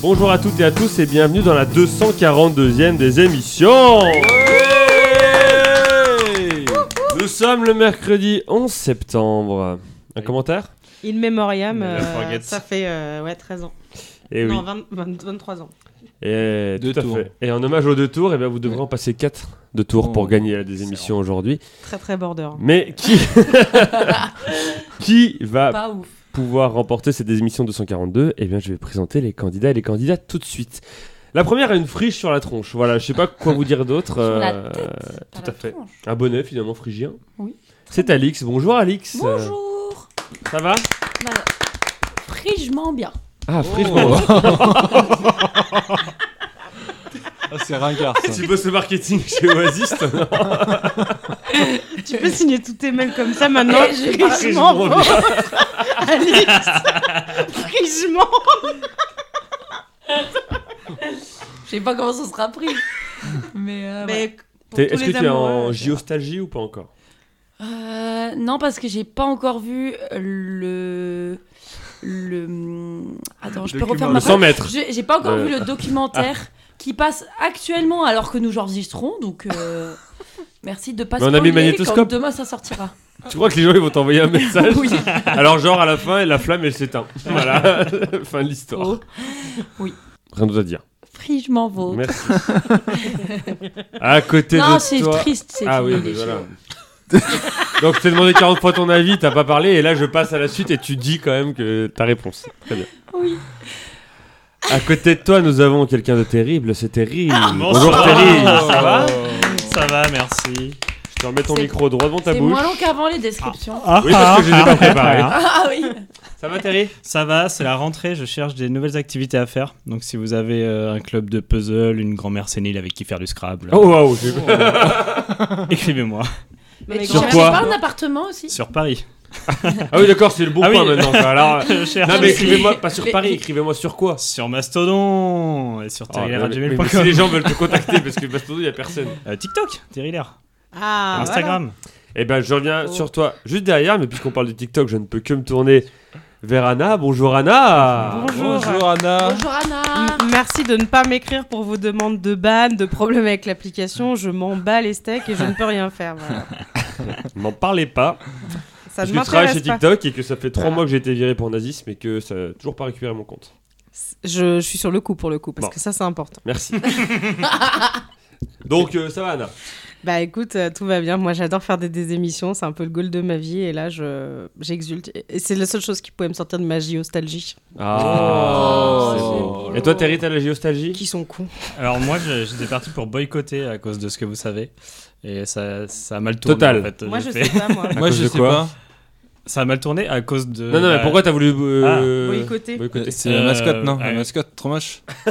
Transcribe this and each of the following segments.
Bonjour à toutes et à tous et bienvenue dans la 242e des émissions. Nous sommes le mercredi 11 septembre. Un commentaire? In memoriam, euh, ça fait euh, ouais, 13 ans. Eh oui. Non, 20 20 23 ans. Et, Deux tout à tours. fait. Et en hommage aux deux tours, eh bien, vous devrez en passer quatre de tours pour Oh. gagner des émissions aujourd'hui. Très très border. Mais qui qui va Pas ouf. Pouvoir remporter cette émission 242 Eh bien, je vais présenter les candidats et les candidates tout de suite. La première a une friche sur la tronche. Voilà, je sais pas quoi vous dire d'autre. Sur la euh, tête, tout à fait. tronche. Un bonnet finalement phrygien. Oui. C'est Alix. Bonjour Alix. Bonjour. ça va? Bah, Frigement bien. Ah, frichement. Ah, c'est ringard ça. tu bosses le marketing chez Oasis Tu peux signer tous tes mails comme ça maintenant bien. Alix Frichement Je sais pas comment ça sera pris. Mais, euh. Mais pour T'es- tous Est-ce que les tu es amoureux, en euh, géostalgie ou pas encore Euh, non, parce que j'ai pas encore vu le. Le. Attends, je peux refaire Le ma 100 phrase mètres. J'ai j'ai pas encore Euh. vu le documentaire qui passe actuellement alors que nous enregistrons, donc euh, merci de pas Mais on a mis magnétoscope. demain ça sortira. Tu crois que les gens ils vont t'envoyer un message Oui. Alors genre à la fin, la flamme elle s'éteint. Voilà, fin de l'histoire. Oh, Rien d'autre à dire. frigement vôtre. Merci. à côté Non, de c'est toi. triste, c'est Ah fini, oui, mais voilà. Donc je t'ai demandé 40 fois ton avis, t'as pas parlé, et là je passe à la suite et tu dis quand même que ta réponse. Très bien. Oui. À côté de toi, nous avons quelqu'un de terrible, c'est terrible. Bonjour Bonsoir. terrible, ça va Ça va, merci. Je te remets ton C'est- micro droit devant ta C'est bouche. moins long qu'avant les descriptions. Oui, parce que je les ai pas préparés. Ah oui. Ça va Terry? Ça va, c'est la rentrée, je cherche des nouvelles activités à faire. Donc si vous avez euh, un club de puzzle, une grand-mère sénile avec qui faire du Scrabble, Oh waouh, j'ai- écrivez-moi. Mais tu Sur cherches quoi pas un appartement aussi? Sur Paris. Ah oui d'accord, c'est le bon Ah point oui. maintenant. Alors, Je cherche non mais écrivez-moi pas sur Paris, écrivez-moi sur quoi? Sur Mastodon et sur terriler.gmail.com. si les gens veulent te contacter parce que Mastodon il y a personne. Euh, TikTok, Terriler. Ah, Instagram. Eh ben, je reviens Oh. sur toi juste derrière, mais puisqu'on parle de TikTok, je ne peux que me tourner vers Anna. Bonjour Anna Bonjour. Bonjour Anna. Bonjour Anna. Merci de ne pas m'écrire pour vos demandes de ban, de problèmes avec l'application. Je m'en bats les steaks et je ne peux rien faire. voilà. M'en parlez pas. Ça parce ne que je travaille chez pas. TikTok et que ça fait trois Voilà. mois que j'ai été viré pour nazisme et que ça n'a toujours pas récupéré mon compte. Je, je suis sur le coup pour le coup, parce Bon. que ça c'est important. Merci. Donc, euh, ça va Anna? Bah écoute, euh, tout va bien. Moi j'adore faire des, des émissions, c'est un peu le goal de ma vie et là je j'exulte. Et- Et c'est la seule chose qui pouvait me sortir de ma. Oh, c'est beau. beau. Et toi, Terry, t'as la géostalgie? Qui sont cons. Alors moi, je- j'étais parti pour boycotter à cause de ce que vous savez. Et ça, ça a mal tourné. Total. en fait. Moi je fait- sais pas moi. Moi je sais quoi pas. Ça a mal tourné à cause de... Non, non, mais pourquoi t'as voulu. euh, Boycotter. boycotter C'est la Euh, mascotte, non La ouais. mascotte, trop moche.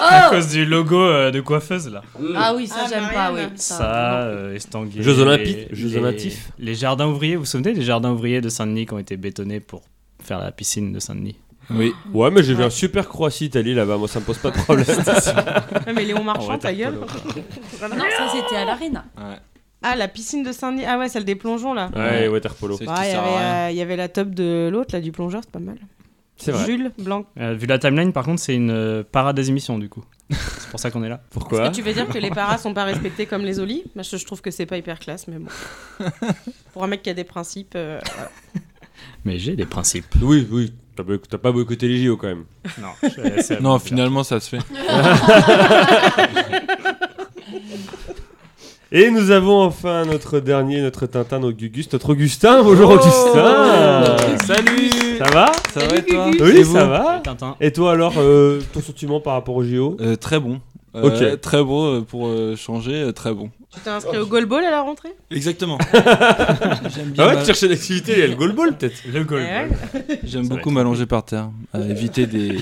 À Oh cause du logo euh, de coiffeuse, là. Ah oui, ça Ah, j'aime pas, oui. Marianne. Ça, euh, Estanguet. Jeux olympiques, les- Jeux olympiques. Les jardins ouvriers, vous vous souvenez des jardins ouvriers de Saint-Denis qui ont été bétonnés pour faire la piscine de Saint-Denis? Oui. Ouais, mais j'ai vu Ouais. un super Croatie Italie là-bas, moi ça me pose pas de problème. Ouais, mais Léon Marchand, ta gueule. Non, ça c'était à l'arena. Ah, la piscine de Saint-Denis. Ah ouais, celle des plongeons là. ouais, Ouais, qui il y avait, euh, il y avait la top de l'autre là du plongeur, c'est pas mal. C'est vrai. Jules Blanc. Euh, Vu la timeline, par contre, c'est une euh, parade des émissions, du coup. c'est pour ça qu'on est là. Pourquoi Est-ce que tu veux dire que les paras sont pas respectés comme les olis? Moi, je, je trouve que c'est pas hyper classe, mais bon. Pour un mec qui a des principes. euh, Mais j'ai des principes. Oui, oui. T'as pas boycotté les JO quand même. Non, Non, finalement ça se fait. Et nous avons enfin notre dernier, notre Tintin, notre Gugus, notre Augustin. Bonjour Oh Augustin Salut Ça va Ça va et toi Oui, ça va. Tintin? Et toi alors, euh, ton sentiment par rapport aux JO Euh, Très bon. Euh, Ok. Très beau euh, pour euh, changer, très bon. Tu t'es inscrit au goal ball à la rentrée? Exactement. J'aime bien, Ah ouais, ma- tu cherchais une activité, il y a le goalball peut-être. Le goal. Ouais. j'aime beaucoup m'allonger par terre, à éviter des...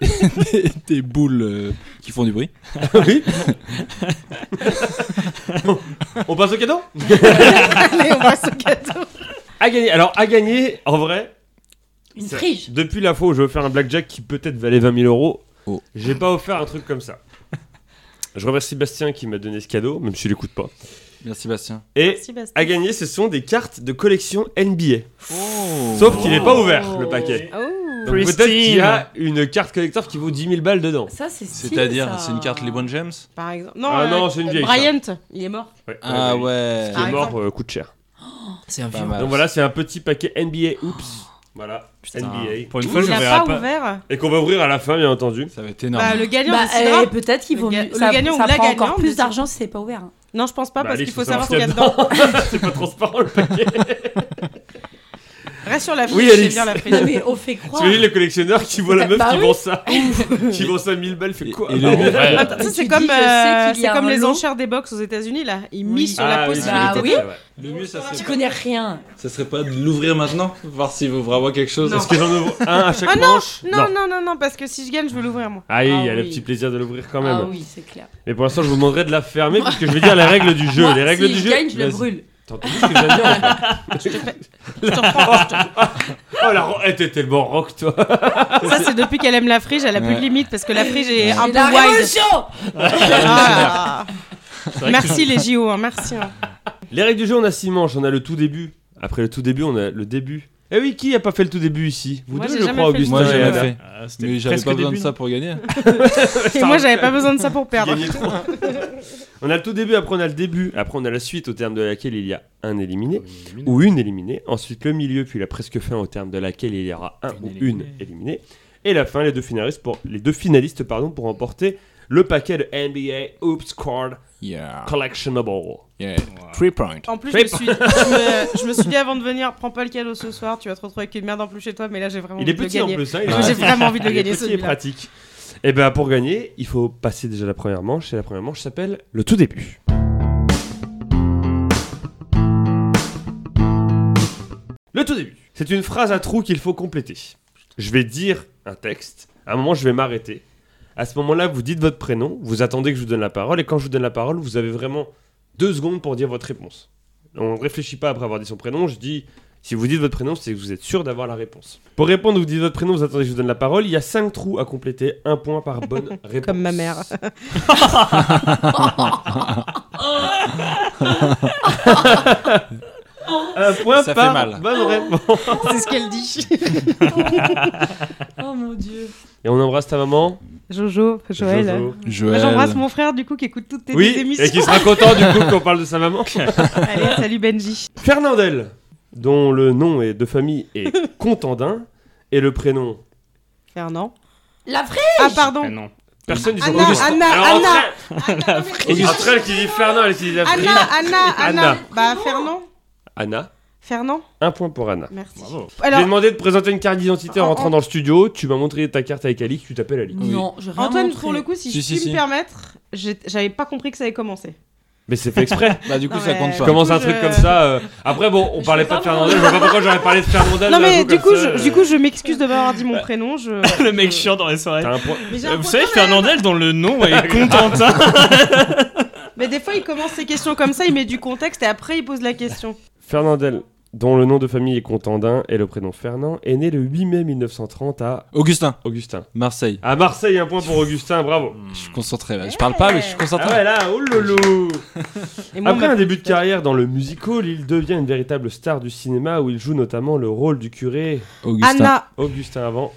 des, des boules euh, qui font du bruit. oui. On passe au cadeau? Allez, on passe au cadeau. À gagner. Alors, à gagner, en vrai, Une C'est- frige. depuis la fois où je veux faire un blackjack qui peut-être valait 20 000 euros, Oh. j'ai pas offert un truc comme ça. Je remercie Bastien qui m'a donné ce cadeau, même s'il écoute pas. Merci Bastien. Et Merci, Bastien. à gagner, ce sont des cartes de collection NBA. Oh. Sauf qu'il n'est pas ouvert, le paquet. Oh. Donc peut-être qu'il y a une carte collector qui vaut 10 000 balles dedans. Ça, c'est C'est-à-dire, c'est une carte LeBron James Par exemple. Non, Ah euh, non, c'est une vieille, Bryant, il est mort. Ouais, Ah ouais. Qui est mort exemple. euh, coûte cher. C'est un Pas vieux. Donc voilà, c'est un petit paquet NBA. Oups. Voilà, Putain. NBA. Pour une fois, je pas, pas. ouvert. Et qu'on va ouvrir à la fin, bien entendu. Ça va être énorme. Bah, le gagnant Bah, décidera. eh, peut-être qu'il vaut ga- mieux. le Ça, gagnant ou la prend encore plus d'argent si c'est pas ouvert. Non, je pense pas Bah, parce qu'il faut faut savoir ce qu'il y a dedans. c'est pas transparent le paquet. Reste sur la Oui, c'est bien la friche. Mais on fait croire. Tu imagines le collectionneur qui voit la meuf Bah qui oui. vend ça Qui vend ça 1000 balles, fait quoi c'est comme, euh, c'est a comme les lot. enchères des box aux États-Unis là. Ils Oui. misent sur la Ah. Bah oui. vrai. Le mieux, ça Tu serait, connais rien. ça serait pas de l'ouvrir maintenant Voir s'il vaut vraiment quelque chose. Est-ce que j'en ouvre un à chaque Ah non, manche Non, non, non, non, parce que si je gagne, je veux l'ouvrir moi. Ah, oui, il y a Ah le petit plaisir de l'ouvrir quand même. Ah oui, c'est clair. Mais pour l'instant, je vous demanderai de la fermer parce que je vais dire les règles du jeu. Moi, les règles si du je jeu. gagne, je le brûle. T'as entendu ce que je viens de dire Je te fais- je te reprends. Oh la ro- eh, t'es tellement rock toi Ça, c'est depuis qu'elle aime la frige, elle a plus de limite parce que la frige est un peu la révolution Ah. Vrai Merci les JO, hein, merci. hein. Les règles du jeu, on a six manches. On a le tout début. Après le tout début, on a le début. Eh oui, qui a pas fait le tout début ici? Vous Moi, deux, j'ai je jamais crois, fait le Augustin. Moi, j'ai et fait. Ah, c'était Mais j'avais presque pas besoin de début. ça pour gagner. Et moi, j'avais pas besoin de ça pour perdre. On a le tout début, après on a le début, après on a la suite au terme de laquelle il y a un éliminé ou une éliminée. Ensuite le milieu, puis la presque fin au terme de laquelle il y aura un Une ou éliminée. une éliminée. Et la fin, les deux finalistes pour, les deux finalistes pardon, pour remporter le paquet de NBA Oops Card Yeah. Collectionable. Yeah. Three points. En plus, je me, suis, je, me, je me suis dit avant de venir, prends pas le cadeau ce soir, tu vas te retrouver avec une merde en plus chez toi, mais là j'ai vraiment Il est envie de le petit en gagner. plus, hein, il est Moi, J'ai pratique. vraiment envie de le Il est gagner petit pratique. Et ben pour gagner, il faut passer déjà la première manche. Et la première manche s'appelle le tout début. Le tout début. C'est une phrase à trous qu'il faut compléter. Je vais dire un texte. À un moment, je vais m'arrêter. À ce moment-là, vous dites votre prénom. Vous attendez que je vous donne la parole. Et quand je vous donne la parole, vous avez vraiment deux secondes pour dire votre réponse. On ne réfléchit pas après avoir dit son prénom. Je dis si vous dites votre prénom, c'est que vous êtes sûr d'avoir la réponse. Pour répondre, vous dites votre prénom, vous attendez que je vous donne la parole. Il y a cinq trous à compléter, un point par bonne réponse. Comme ma mère. Un point Ça fait par mal. bonne réponse. C'est ce qu'elle dit. Oh mon dieu. Et on embrasse ta maman. Jojo, Joël. Jojo. Joël. J'embrasse mon frère du coup qui écoute toutes tes Oui, émissions. et qui sera content du coup qu'on parle de sa maman. Allez, salut Benji. Fernandel, dont le nom est de famille est Contandin, et le prénom. Fernand. La vraie Ah pardon. Ah non. Personne dit son Anna. Anna, Alors, Anna. entre Anna, elle- entre elle qui dit Fernand, elle qui dit la Anna, Anna, Anna. Anna. Bah Fernand. Anna, Fernand. un point pour Anna. Merci. Bravo. J'ai Alors, demandé de présenter une carte d'identité en En- rentrant en- dans le studio. Tu m'as montré ta carte avec Alix, tu t'appelles Alix. Oui. Non, je rien Antoine, montré. pour le coup, si, Si, je si, puis si. me permettre, j'ai- j'avais pas compris que ça avait commencé. Mais c'est fait exprès. Bah, du coup, Non, ça compte Je pas. commence un truc je- comme ça. euh, Après, bon, on Je parlait pas pas de Fernandel. Je vois pas pourquoi j'aurais parlé de Fernandel. Non mais du coup, ça, je, euh. du coup, je m'excuse de m'avoir dit mon prénom. Je... Le mec chiant dans les soirées. Un point. Mais, j'ai Euh, Vous point savez, quand même. Fernandel, dont le nom est Contentin. Mais des fois, il commence ses questions comme ça, il met du contexte et après, il pose la question. Fernandel, dont le nom de famille est Contandin et le prénom Fernand, est né le 8 mai 1930 à Augustin, Augustin. Marseille. À Marseille, un point pour Augustin, bravo. Je suis concentré là. Je parle pas, mais je suis Ah concentré. ouais, là, oh moi, Après un début de carrière dans le musical, il devient une véritable star du cinéma où il joue notamment le rôle du curé Augustin. Anna, Augustin avant.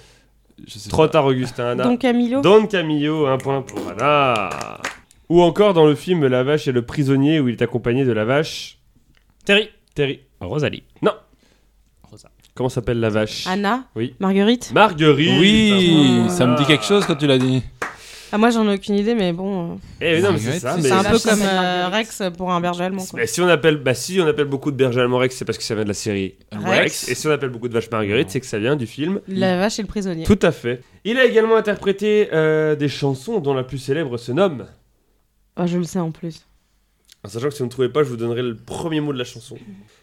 Je sais Trop pas. tard, Augustin, Anna. Don Camillo. Don Camillo, un point pour Anna. Ou encore dans le film La vache et le prisonnier où il est accompagné de la vache. Terry. Terry. Rosalie. Non. Rosa. Comment s'appelle la vache Anna. Oui. Marguerite. Marguerite. Oui, Ah. ça me dit quelque chose quand tu l'as dit. Ah, moi, j'en ai aucune idée, mais bon. euh, Eh oui, non, mais c'est Marguerite, ça. c'est mais- C'est un peu comme euh. Rex pour un berger allemand. Quoi. Mais si on appelle, bah si on appelle beaucoup de bergers allemands Rex, c'est parce que ça vient de la série Rex. Rex. Et si on appelle beaucoup de vaches Marguerite, c'est que ça vient du film. La vache et le prisonnier. Tout à fait. Il a également interprété euh, des chansons dont la plus célèbre se nomme. Oh, je le sais en plus. En sachant que si vous ne trouvez pas, je vous donnerai le premier mot de la chanson.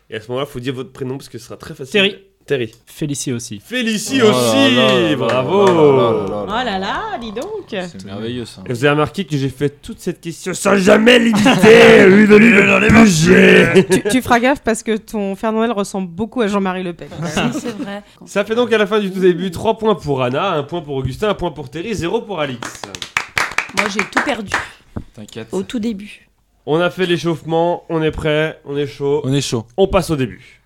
Et à ce moment-là, il faut dire votre prénom parce que ce sera très facile. Terry. Terry. Félicie aussi. Félicie Oh aussi là là là Bravo Oh là. là dis donc. C'est merveilleux ça. Et vous avez remarqué que j'ai fait toute cette question sans jamais limiter Lui de lui dans les tu, tu feras gaffe parce que ton Fernandel ressemble beaucoup à Jean-Marie Le Pen. C'est vrai. Ça fait donc à la fin du tout début 3 points pour Anna, 1 point pour Augustin, 1 point pour Terry, 0 pour Alix. Moi, j'ai tout perdu T'inquiète. au tout début. On a fait l'échauffement, on est prêt, on est chaud. On est chaud. On passe au début.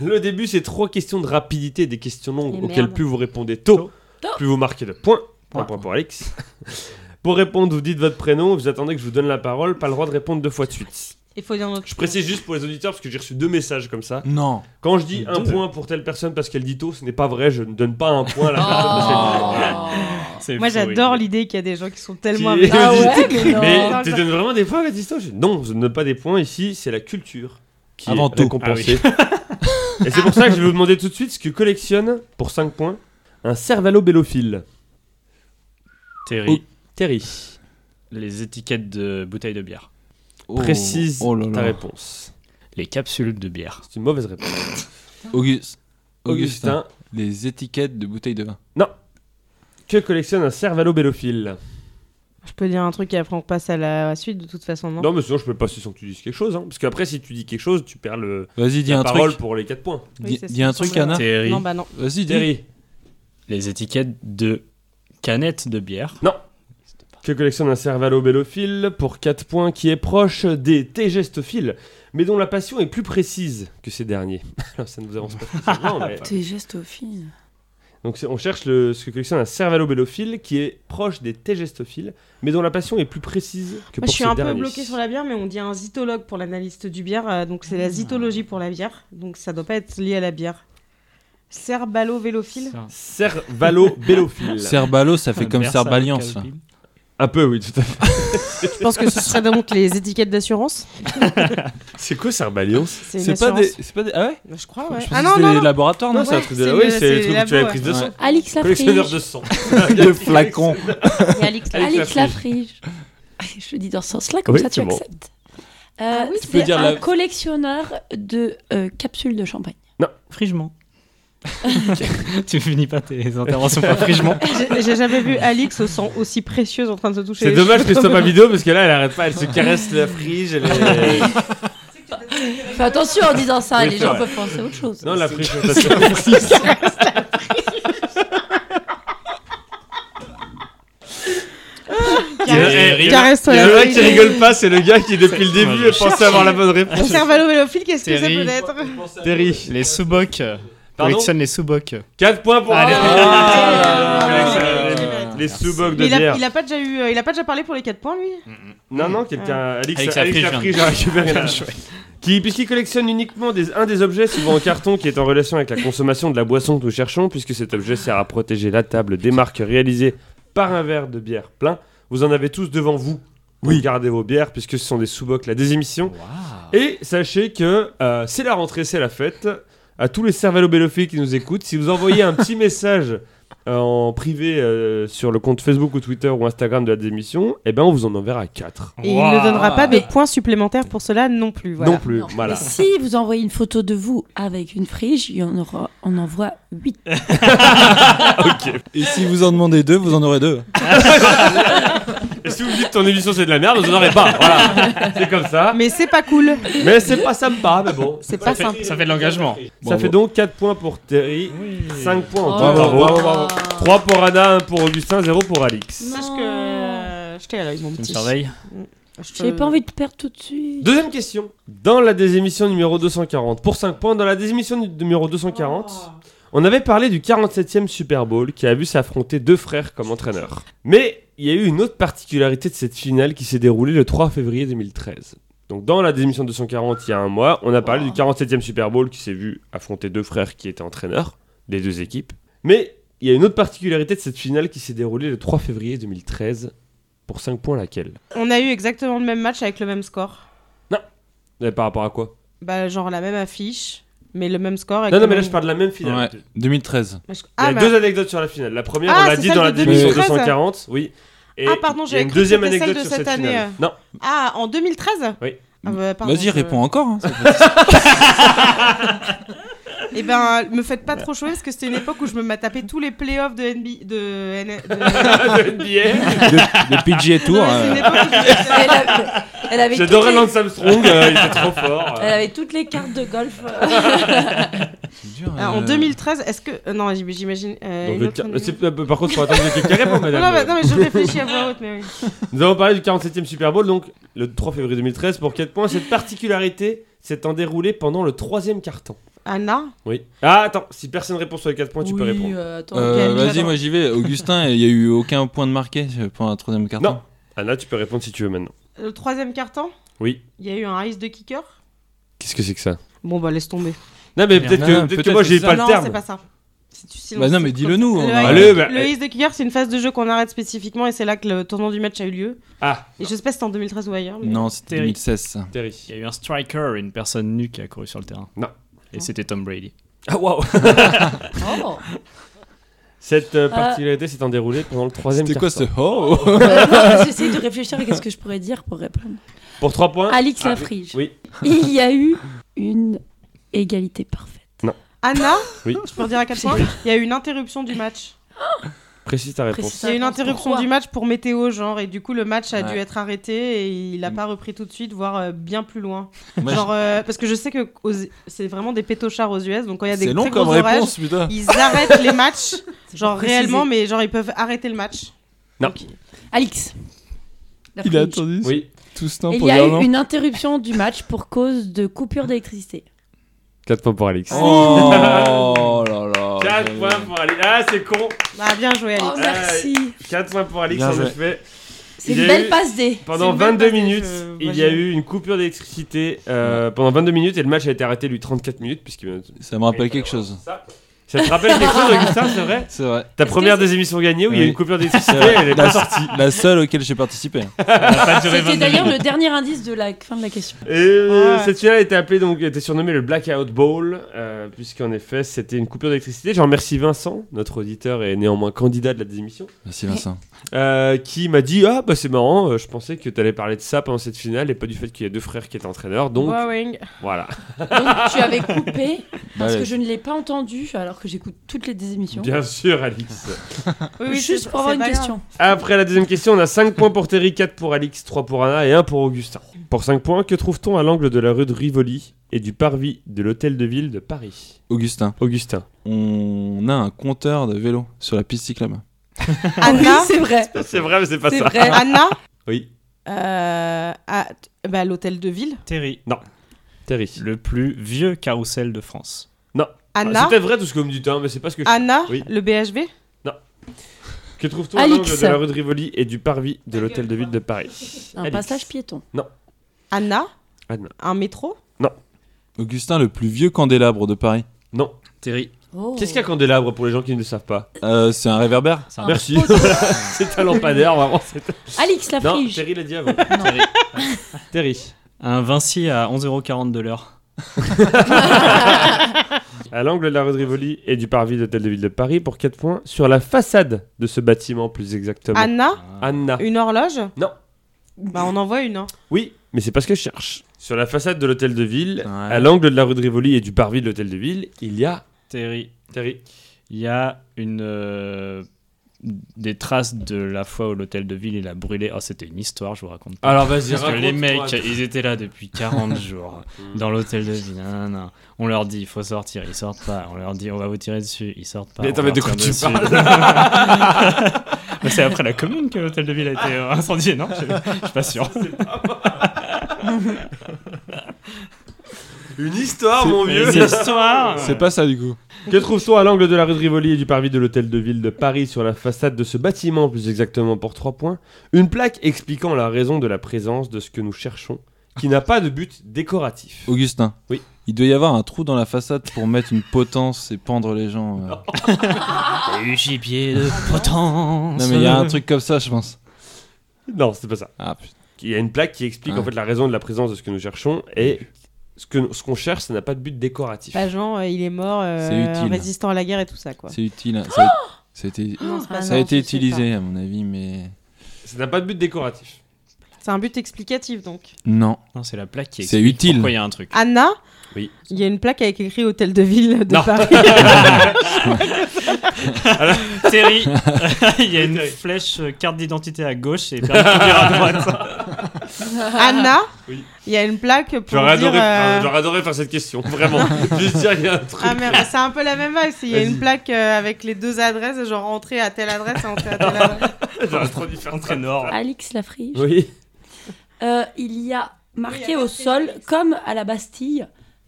Le début, c'est trois questions de rapidité, des questions longues Et auxquelles merde. plus vous répondez tôt, Tôt. plus vous marquez de points. Un point pour Alex. pour répondre, vous dites votre prénom, vous attendez que je vous donne la parole, pas le droit de répondre deux fois de suite. Il faut dire notre. Je précise juste pour les auditeurs parce que j'ai reçu deux messages comme ça. Non. Quand je dis un Deux. point pour telle personne parce qu'elle dit tôt, ce n'est pas vrai, je ne donne pas un point à la personne parce qu'elle dit Moi, j'adore l'idée qu'il y a des gens qui sont tellement. Qui- Ah ouais, mais non. Mais tu donnes vraiment des points à Gatisto Je- Non, je ne donne pas des points ici, c'est la culture qui Avant est tout. récompensée. Et c'est pour ça que je vais vous demander tout de suite ce que collectionne, pour 5 points, un cervalo-bélophile. Terry, Terry, les étiquettes de bouteilles de bière. Oh. précise Oh là ta réponse. Les capsules de bière. C'est une mauvaise réponse. Auguste. Augustin. Augustin, Les étiquettes de bouteilles de vin. que collectionne un cervalo-bélophile Je peux dire un truc et après on passe à la suite de toute façon, non, Non, mais sinon je peux passer sans que tu dises quelque chose. Hein. Parce qu'après, si tu dis quelque chose, tu perds le, Vas-y, dis la un parole truc. pour les 4 points. Oui, Dis, dis un truc, Anna. Terry, Non, bah non. Vas-y, dis. Terry, les étiquettes de canettes de bière. Que collectionne un cervalo-bélophile pour 4 points qui est proche des tégestophiles, mais dont la passion est plus précise que ces derniers. Alors, ça ne vous avance pas spécialement, mais... Fil. Donc on cherche le, ce que collectionne un cervalo-bélophile qui est proche des tégestophiles, mais dont la passion est plus précise que Moi, pour je suis ces un peu bloqué sur la bière, mais on dit un zytologue pour l'analyste du bière, euh, donc c'est la zytologie pour la bière, donc ça doit pas être lié à la bière. Cerbalo-vélophile Cervalo-bélophile. Cerbalo, ça fait comme. Calpil. Un peu, oui, tout à fait. Je pense que ce serait donc les étiquettes d'assurance. C'est quoi Cerbaliance C'est pas des. C'est pas des. Ah ouais Je crois, ouais. Je Ah non, non, des non. laboratoires, non Non, c'est un truc de Oui, c'est le truc où tu as les la prise de sang. Alix Collectionneur Lafriche. de sang. Le flacon. Et Alix, Lafriche. Je le dis dans ce sens-là, comme Oui, ça tu acceptes. Euh, Ah oui, tu peux c'est dire un la- collectionneur de euh, capsules de champagne. Frigement. tu finis pas tes interventions par frigement. J'ai- jamais vu Alix au sang aussi précieuse en train de se toucher. C'est dommage que ce soit pas vidéo parce que là, elle arrête pas, elle se caresse la frige. Elle est... Fais attention en disant ça, Oui, les c'est gens vrai. peuvent penser à autre chose. Non, la frige, en a- Caresse- il y en a- caresse-toi il y en la un frige. qui rigole pas, c'est le gars qui depuis le C'est- début je pensait avoir la bonne réponse. Cervalo-vélophile, qu'est-ce que ça Terry. peut être Terry. Les sous-bocs. Pardon Collectionne les sous-bocs. 4 points pour Allez. Ah, Ah, les- de a, bière. il a pas déjà eu, euh, il a pas déjà parlé pour les 4 points lui? Non, non, quelqu'un. Alix, Alix Alix Lafrige Lafrige a récupéré la qui, Puisqu'il collectionne uniquement des, un des objets, souvent en carton, qui est en relation avec la consommation de la boisson que nous cherchons, puisque cet objet sert à protéger la table des marques réalisées par un verre de bière plein. Vous en avez tous devant vous. Oui. Gardez vos bières, puisque ce sont des sous-bocs, la des émissions. Et sachez que euh, c'est la rentrée, c'est la fête. À tous les cervalo-bélophiles qui nous écoutent, si vous envoyez un petit message euh, en privé euh, sur le compte Facebook ou Twitter ou Instagram de la démission, eh ben on vous en enverra 4. Et il ne donnera pas de points supplémentaires pour cela non plus. Voilà. Non plus, Non. voilà. Mais si vous envoyez une photo de vous avec une frige, il y en aura, on en voit 8. ok. Et si vous en demandez deux, vous en aurez deux. Et si vous me dites que ton émission c'est de la merde, vous en aurez pas. Voilà. C'est comme ça. Mais c'est pas cool. Mais c'est pas sympa, mais bon. C'est pas Ça simple. fait, ça fait de l'engagement. Ça fait donc 4 points pour Terry, 5 points en tout. Bravo, Bravo. bravo, bravo. 3 pour Anna, 1 pour Augustin, 0 pour Alix. Sache que euh, je t'ai à l'œil, mon Tu me petit. surveilles J'avais pas envie de perdre tout de suite. Deuxième question. Dans la désémission numéro 240, pour 5 points, dans la désémission nu- numéro 240, on avait parlé du 47e Super Bowl qui a vu s'affronter deux frères comme entraîneurs. Mais il y a eu une autre particularité de cette finale qui s'est déroulée le 3 février 2013. Donc dans la désémission 240, il y a un mois, on a parlé du 47e Super Bowl qui s'est vu affronter deux frères qui étaient entraîneurs des deux équipes. Mais il y a une autre particularité de cette finale qui s'est déroulée le 3 février 2013. Pour 5 points, laquelle? On a eu exactement le même match avec le même score. Et Par rapport à quoi? Bah, genre la même affiche, mais le même score. avec Non, non, mais là même- je parle de la même finale. Ouais, 2013. Mais je- Il y Ah, a bah- deux anecdotes sur la finale. La première, Ah, on l'a dit dans la de démission 2013. 240, oui. Et Ah, pardon, j'avais une deuxième celle anecdote de sur cette cette année, finale. euh. Non, Ah, en 2013 Oui. Ah, bah, Vas-y, je- réponds encore. hein, Eh ben, me faites pas trop chaud parce que c'était une époque où je me m'a tapé tous les playoffs de NBA. De, N- de- de NBA. Le PGA Tour. Non, mais c'est euh, une époque où je- Elle avait, elle avait toutes J'adorais les- Lance Armstrong, euh, il était trop fort. Elle avait toutes les cartes de golf. c'est dur, en euh, 2013, est-ce que. euh, non, j'imagine. euh, autre euh, Par contre, il faut attendre que quelqu'un réponde, Non, madame. mais, non, mais je réfléchis à voix haute, mais oui. Nous avons parlé du 47e Super Bowl, donc le 3 février 2013, pour 4 points. Cette particularité s'étant déroulée pendant le troisième quart-temps. Anna Oui. Ah, attends, si personne répond sur les 4 points, tu peux répondre. euh, attends. Euh, Vas-y, moi j'y vais. Augustin, il y a eu aucun point de marqué pendant la troisième carte. Non. Anna, tu peux répondre si tu veux maintenant. Le troisième carton Oui. Il y a eu un ice de kicker Qu'est-ce que c'est que ça? Bon, bah laisse tomber. Non, mais peut-être Non, que, non, moi j'ai c'est pas non, le terme. c'est pas ça. Si tu silences, Bah non, mais ça. on Le, Allez, de- bah, le de kicker, c'est une phase de jeu qu'on arrête spécifiquement et c'est là que le tournant du match a eu lieu. Ah, Et je sais pas si c'était en 2013 ou ailleurs. mais- Non, c'était Terry. 2016 ça. Terry. Il y a eu un striker, une personne nue qui a couru sur le terrain. Non. Et c'était Tom Brady. Ah, waouh Oh. Cette euh, particularité s'est en déroulée pendant le troisième C'était quoi ce oh? Euh, non, J'essaie de réfléchir à qu'est-ce que je pourrais dire pour répondre. Pour 3 points Alix Ah, Lafrige. Oui. Il y a eu une égalité parfaite. Anna? Oui. Je peux dire à quel point? Il y a eu une interruption du match. Précise ta réponse. Précise. Il y a eu une interruption pourquoi du match pour météo, genre, et du coup le match a dû être arrêté et il a Mm. pas repris tout de suite, voire euh, bien plus loin. Moi, genre, euh, parce que je sais que aux- c'est vraiment des pétochards aux US, donc quand il y a des long très comme gros orages, réponse, putain. ils arrêtent les matchs, genre préciser. réellement, mais genre ils peuvent arrêter le match. Non. Donc, Alix. Il a attendu Oui. tout ce temps Il pour y a dire eu non. une interruption du match pour cause de coupure d'électricité. 4 points pour Alix. Oh là là. 4 j'avais- points pour Alix. Ah, c'est con. bah, bien joué, Alix. Oh, merci. 4 points pour Alix, Bien en effet. C'est une belle eu- passe D. Pendant C'est une belle 22 passe, minutes, je- il y a eu une coupure d'électricité euh, pendant 22 minutes et le match a été arrêté lui 34 minutes puisque Ça me rappelle quelque chose. Ça, ça te rappelle quelque chose, Augustin, c'est vrai C'est vrai. Ta première des émissions gagnées où il y a eu une coupure d'électricité, C'est vrai. elle est pas La, sortie. la seule auquel j'ai participé. C'était d'ailleurs le dernier indice de la fin de la question. Et Ouais. cette finale était appelée donc était surnommée le Blackout Bowl euh, puisqu'en effet c'était une coupure d'électricité. Je remercie Vincent, notre auditeur et néanmoins candidat de la démission, Merci Vincent. euh, qui m'a dit ah bah c'est marrant, euh, je pensais que tu allais parler de ça pendant cette finale et pas du fait qu'il y a deux frères qui étaient entraîneurs. Donc voilà. Donc tu avais coupé parce Bah, que je ne l'ai pas entendu alors que j'écoute toutes les des émissions. Bien sûr, Alix. Oui, oui, Juste pour avoir une question. Après la deuxième question, on a 5 points pour Terry, 4 pour Alix, 3 pour Anna et 1 pour Augustin. Pour 5 points, que trouve-t-on à l'angle de la rue de Rivoli et du parvis de l'hôtel de ville de Paris? Augustin, Augustin. on a un compteur de vélo sur la piste cyclable. Oui, Anna c'est vrai. C'est vrai, mais c'est pas ça. vrai. Anna? Oui, euh, à- bah, l'hôtel de ville? Terry, Terry. le plus vieux carrousel de France. Ah, Anna C'est peut-être vrai tout ce que vous me dites, hein, mais c'est pas ce que je Anna, Oui. le BHV Que trouve-t-on à l'angle de la rue de Rivoli et du parvis de l'hôtel de ville de Paris Un Alix. passage piéton. Anna Anna. Un métro Augustin, le plus vieux candélabre de Paris. Non. Terry, Oh. Qu'est-ce qu'il y a candélabre pour les gens qui ne le savent pas Euh, c'est un réverbère c'est un Merci. c'est un lampadaire, vraiment. c'est- Alix la Non, frige. Terry l'a dit avant. Terry. Terry. Un Vinci à 11,40€ de l'heure. À l'angle de la rue de Rivoli et du parvis de l'hôtel de ville de Paris pour 4 points sur la façade de ce bâtiment plus exactement. Anna Anna. Une horloge Non. Bah on en voit une. Hein. Oui, mais c'est pas ce que je cherche. Sur la façade de l'hôtel de ville, Ouais. à l'angle de la rue de Rivoli et du parvis de l'hôtel de ville, il y a Terry, Terry. il y a une euh, des traces de la fois où l'hôtel de ville il a brûlé. Oh, c'était une histoire, je vous raconte pas. Alors vas-y, Parce que les mecs, ils étaient là depuis 40 jours dans l'hôtel de ville. nan, nan. On leur dit, il faut sortir, ils sortent pas. On leur dit, on va vous tirer dessus, ils sortent pas. Mais attends, mais de quoi tu dessus. Mais c'est après la commune que l'hôtel de ville a été euh, incendié, non? Je je suis pas sûr. Une histoire, C'est- mon vieux. C'est l'histoire. C'est pas ça du coup. Que trouve-t-on à l'angle de la rue de Rivoli et du parvis de l'hôtel de ville de Paris sur la façade de ce bâtiment, plus exactement pour 3 points? Une plaque expliquant la raison de la présence de ce que nous cherchons, qui n'a pas de but décoratif. Augustin. Oui. Il doit y avoir un trou dans la façade pour mettre une potence et pendre les gens. euh. Du gibier de potence. Non mais il y a un truc comme ça, je pense. Non, c'est pas ça. Ah putain. Il y a une plaque qui explique en fait la raison de la présence de ce que nous cherchons et ce que ce qu'on cherche, ça n'a pas de but décoratif. Bah genre euh, il est mort, euh, C'est utile. résistant à la guerre et tout ça quoi. C'est utile. hein. Ça a, ça a été, Non, c'est pas ça. ça a non, été je sais utilisé à mon avis, mais Ça n'a pas de but décoratif. C'est un but explicatif donc. non. Non, c'est la plaque qui C'est explique utile. Pourquoi il y a un truc. Anna Oui. Il y a une plaque avec écrit hôtel de ville de Non. Paris. Terry, il y a une flèche euh, carte d'identité à gauche et permis de conduire à droite. Anna Oui. Il y a une plaque pour J'aurais dire. adoré, euh, j'aurais adoré faire cette question, vraiment. Juste dire qu'il y a un truc. Ah c'est un peu la même vibe. c'est- Il y a une plaque euh, avec les deux adresses, genre entrée à telle adresse et entrée à telle adresse. J'aurais trop dû faire Entrée nord. Alix la frige. Oui. Euh, il y a marqué Oui, il y a au sol, comme à la Bastille,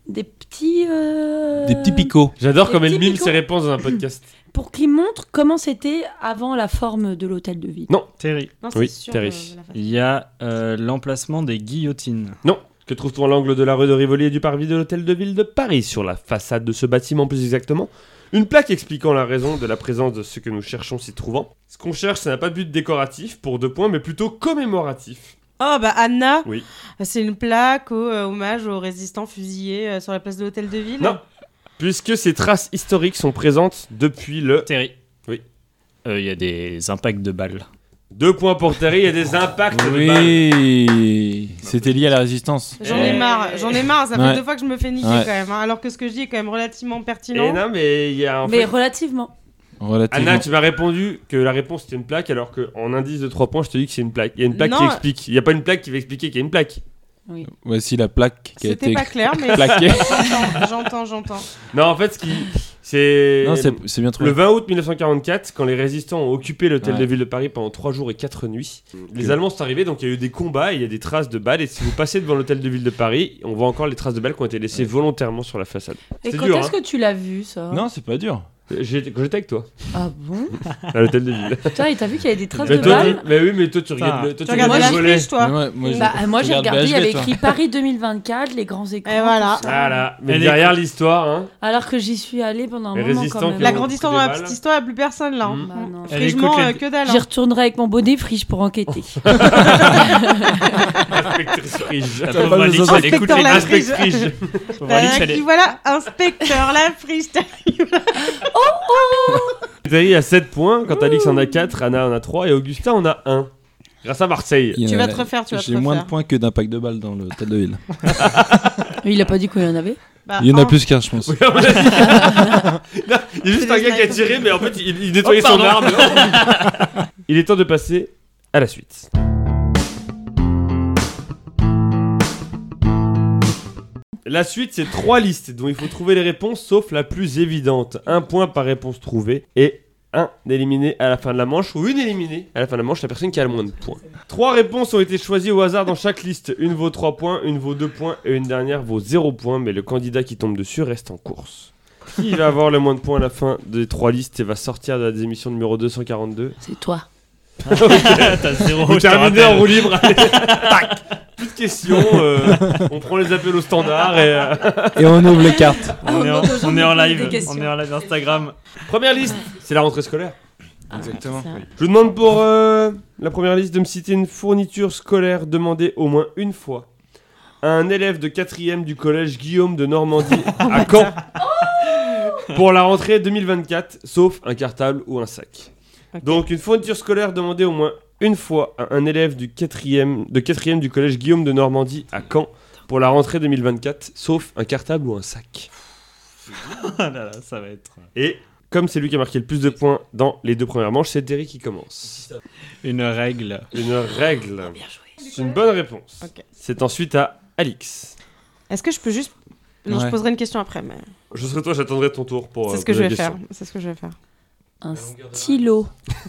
des petits. euh, Des petits picots. J'adore comme elle mime picots. ses réponses dans un podcast. Pour qu'ils montrent comment c'était avant la forme de l'hôtel de ville. Terry. Non, c'est Oui, sûr, Terry. euh. Il y a euh, l'emplacement des guillotines. Non. Que trouve-t-on à l'angle de la rue de Rivoli et du parvis de l'hôtel de ville de Paris Sur la façade de ce bâtiment, plus exactement? Une plaque expliquant la raison de la présence de ce que nous cherchons s'y trouvant. Ce qu'on cherche, ça n'a pas de but décoratif pour deux points, mais plutôt commémoratif. Oh bah Anna, Oui. c'est une plaque au euh, hommage aux résistants fusillés euh, sur la place de l'hôtel de ville. Non. Puisque ces traces historiques sont présentes depuis le. Terry. Oui. Euh, Il y a des impacts de balles. Deux points pour Terry, il y a des impacts de balles. Oui, c'était lié à la résistance. J'en ai Eh. marre, j'en ai marre, ça fait Ouais. deux fois que je me fais niquer Ouais. quand même, hein, alors que ce que je dis est quand même relativement Et pertinent. non, mais il y a en Mais fait- relativement. Relativement. Anna, tu m'as répondu que la réponse c'était une plaque, alors qu'en indice de 3 points, je te dis que c'est une plaque. Il y a une plaque qui explique. Il n'y a pas une plaque qui va expliquer qu'il y a une plaque. Voici la plaque qui a C'était été pas clair, mais j'entends, j'entends, j'entends. Non, en fait, ce qui. C'est. Non, c'est c'est bien Le trouvé. 20 août 1944, quand les résistants ont occupé l'hôtel Ouais. de ville de Paris pendant 3 jours et 4 nuits, les Allemands sont arrivés, donc il y a eu des combats, et il y a des traces de balles, et si vous passez devant l'hôtel de ville de Paris, on voit encore les traces de balles qui ont été laissées volontairement sur la façade. Et quand dur, est-ce hein. que tu l'as vu ça? Non, c'est pas dur. J'étais avec toi, Ah bon? À l'hôtel de ville. Putain, et t'as vu qu'il y avait des traces mais, de toi, balles? mais oui, mais toi tu regardes le, toi, Tu regardes la le volet. toi ouais, moi, je- Bah, Moi j'ai regardé, il y avait toi. écrit Paris 2024, les grands écrans. Et voilà. Voilà, mais derrière l'histoire, hein. Alors que j'y suis allée pendant un Les moment quand même. La grande histoire dans la petite histoire, il n'y a plus personne là. hein. Mm. Bah non. Euh, que dalle. J'y hein. retournerai avec mon bonnet friche pour enquêter. Inspectrice Frige. La pas Alix, besoin elle écoute Inspecteur la Frige. Frige. la friche. Terry a 7 points, quand Alix en a 4, Anna en a 3 et Augustin en a 1. Grâce à Marseille. Il y en Tu a- vas te refaire, tu vas te J'ai moins de points que d'impact de balles dans l'hôtel de ville. Il a pas dit qu'il y en avait Bah, Il y en a un. plus qu'un, je pense. Oui, à mon avis. Non, il y a juste un gars qui a tiré, mais en fait, il, il nettoyait Oh, son arme. il est temps de passer à la suite. La suite, c'est trois listes dont il faut trouver les réponses, sauf la plus évidente. Un point par réponse trouvée et un éliminé à la fin de la manche, ou une éliminée à la fin de la manche, la personne qui a le moins de points. Trois réponses ont été choisies au hasard dans chaque liste. Une vaut 3 points, une vaut 2 points et une dernière vaut 0 points, mais le candidat qui tombe dessus reste en course. Qui va avoir le moins de points à la fin des trois listes et va sortir de la démission numéro 242 C'est toi. T'as zéro, Vous je te terminez en rappelle. roue libre. allez. Tac. Plus de questions. euh, on prend les appels au standard. Et, euh, Et on ouvre les cartes. On est en, on est live. questions. On est en live Instagram. Première liste, c'est la rentrée scolaire. Exactement. Ça. Je vous demande pour euh, la première liste de me citer une fourniture scolaire demandée au moins une fois à un élève de 4ème du collège Guillaume de Normandie à Caen pour la rentrée 2024, sauf un cartable ou un sac. Donc une fourniture scolaire demandée au moins une fois à un élève du 4e, de 4 du collège Guillaume de Normandie à Caen pour la rentrée 2024, sauf un cartable ou un sac. Ah là là, ça va être Et comme c'est lui qui a marqué le plus de points dans les deux premières manches, c'est Derry qui commence. une règle. Une règle. Bien joué. C'est une bonne réponse. C'est ensuite à Alix. Est-ce que je peux juste. Non, je poserai une question après, mais Je serai toi, j'attendrai ton tour pour. c'est euh, ce que je vais faire. C'est ce que je vais faire. Un stylo.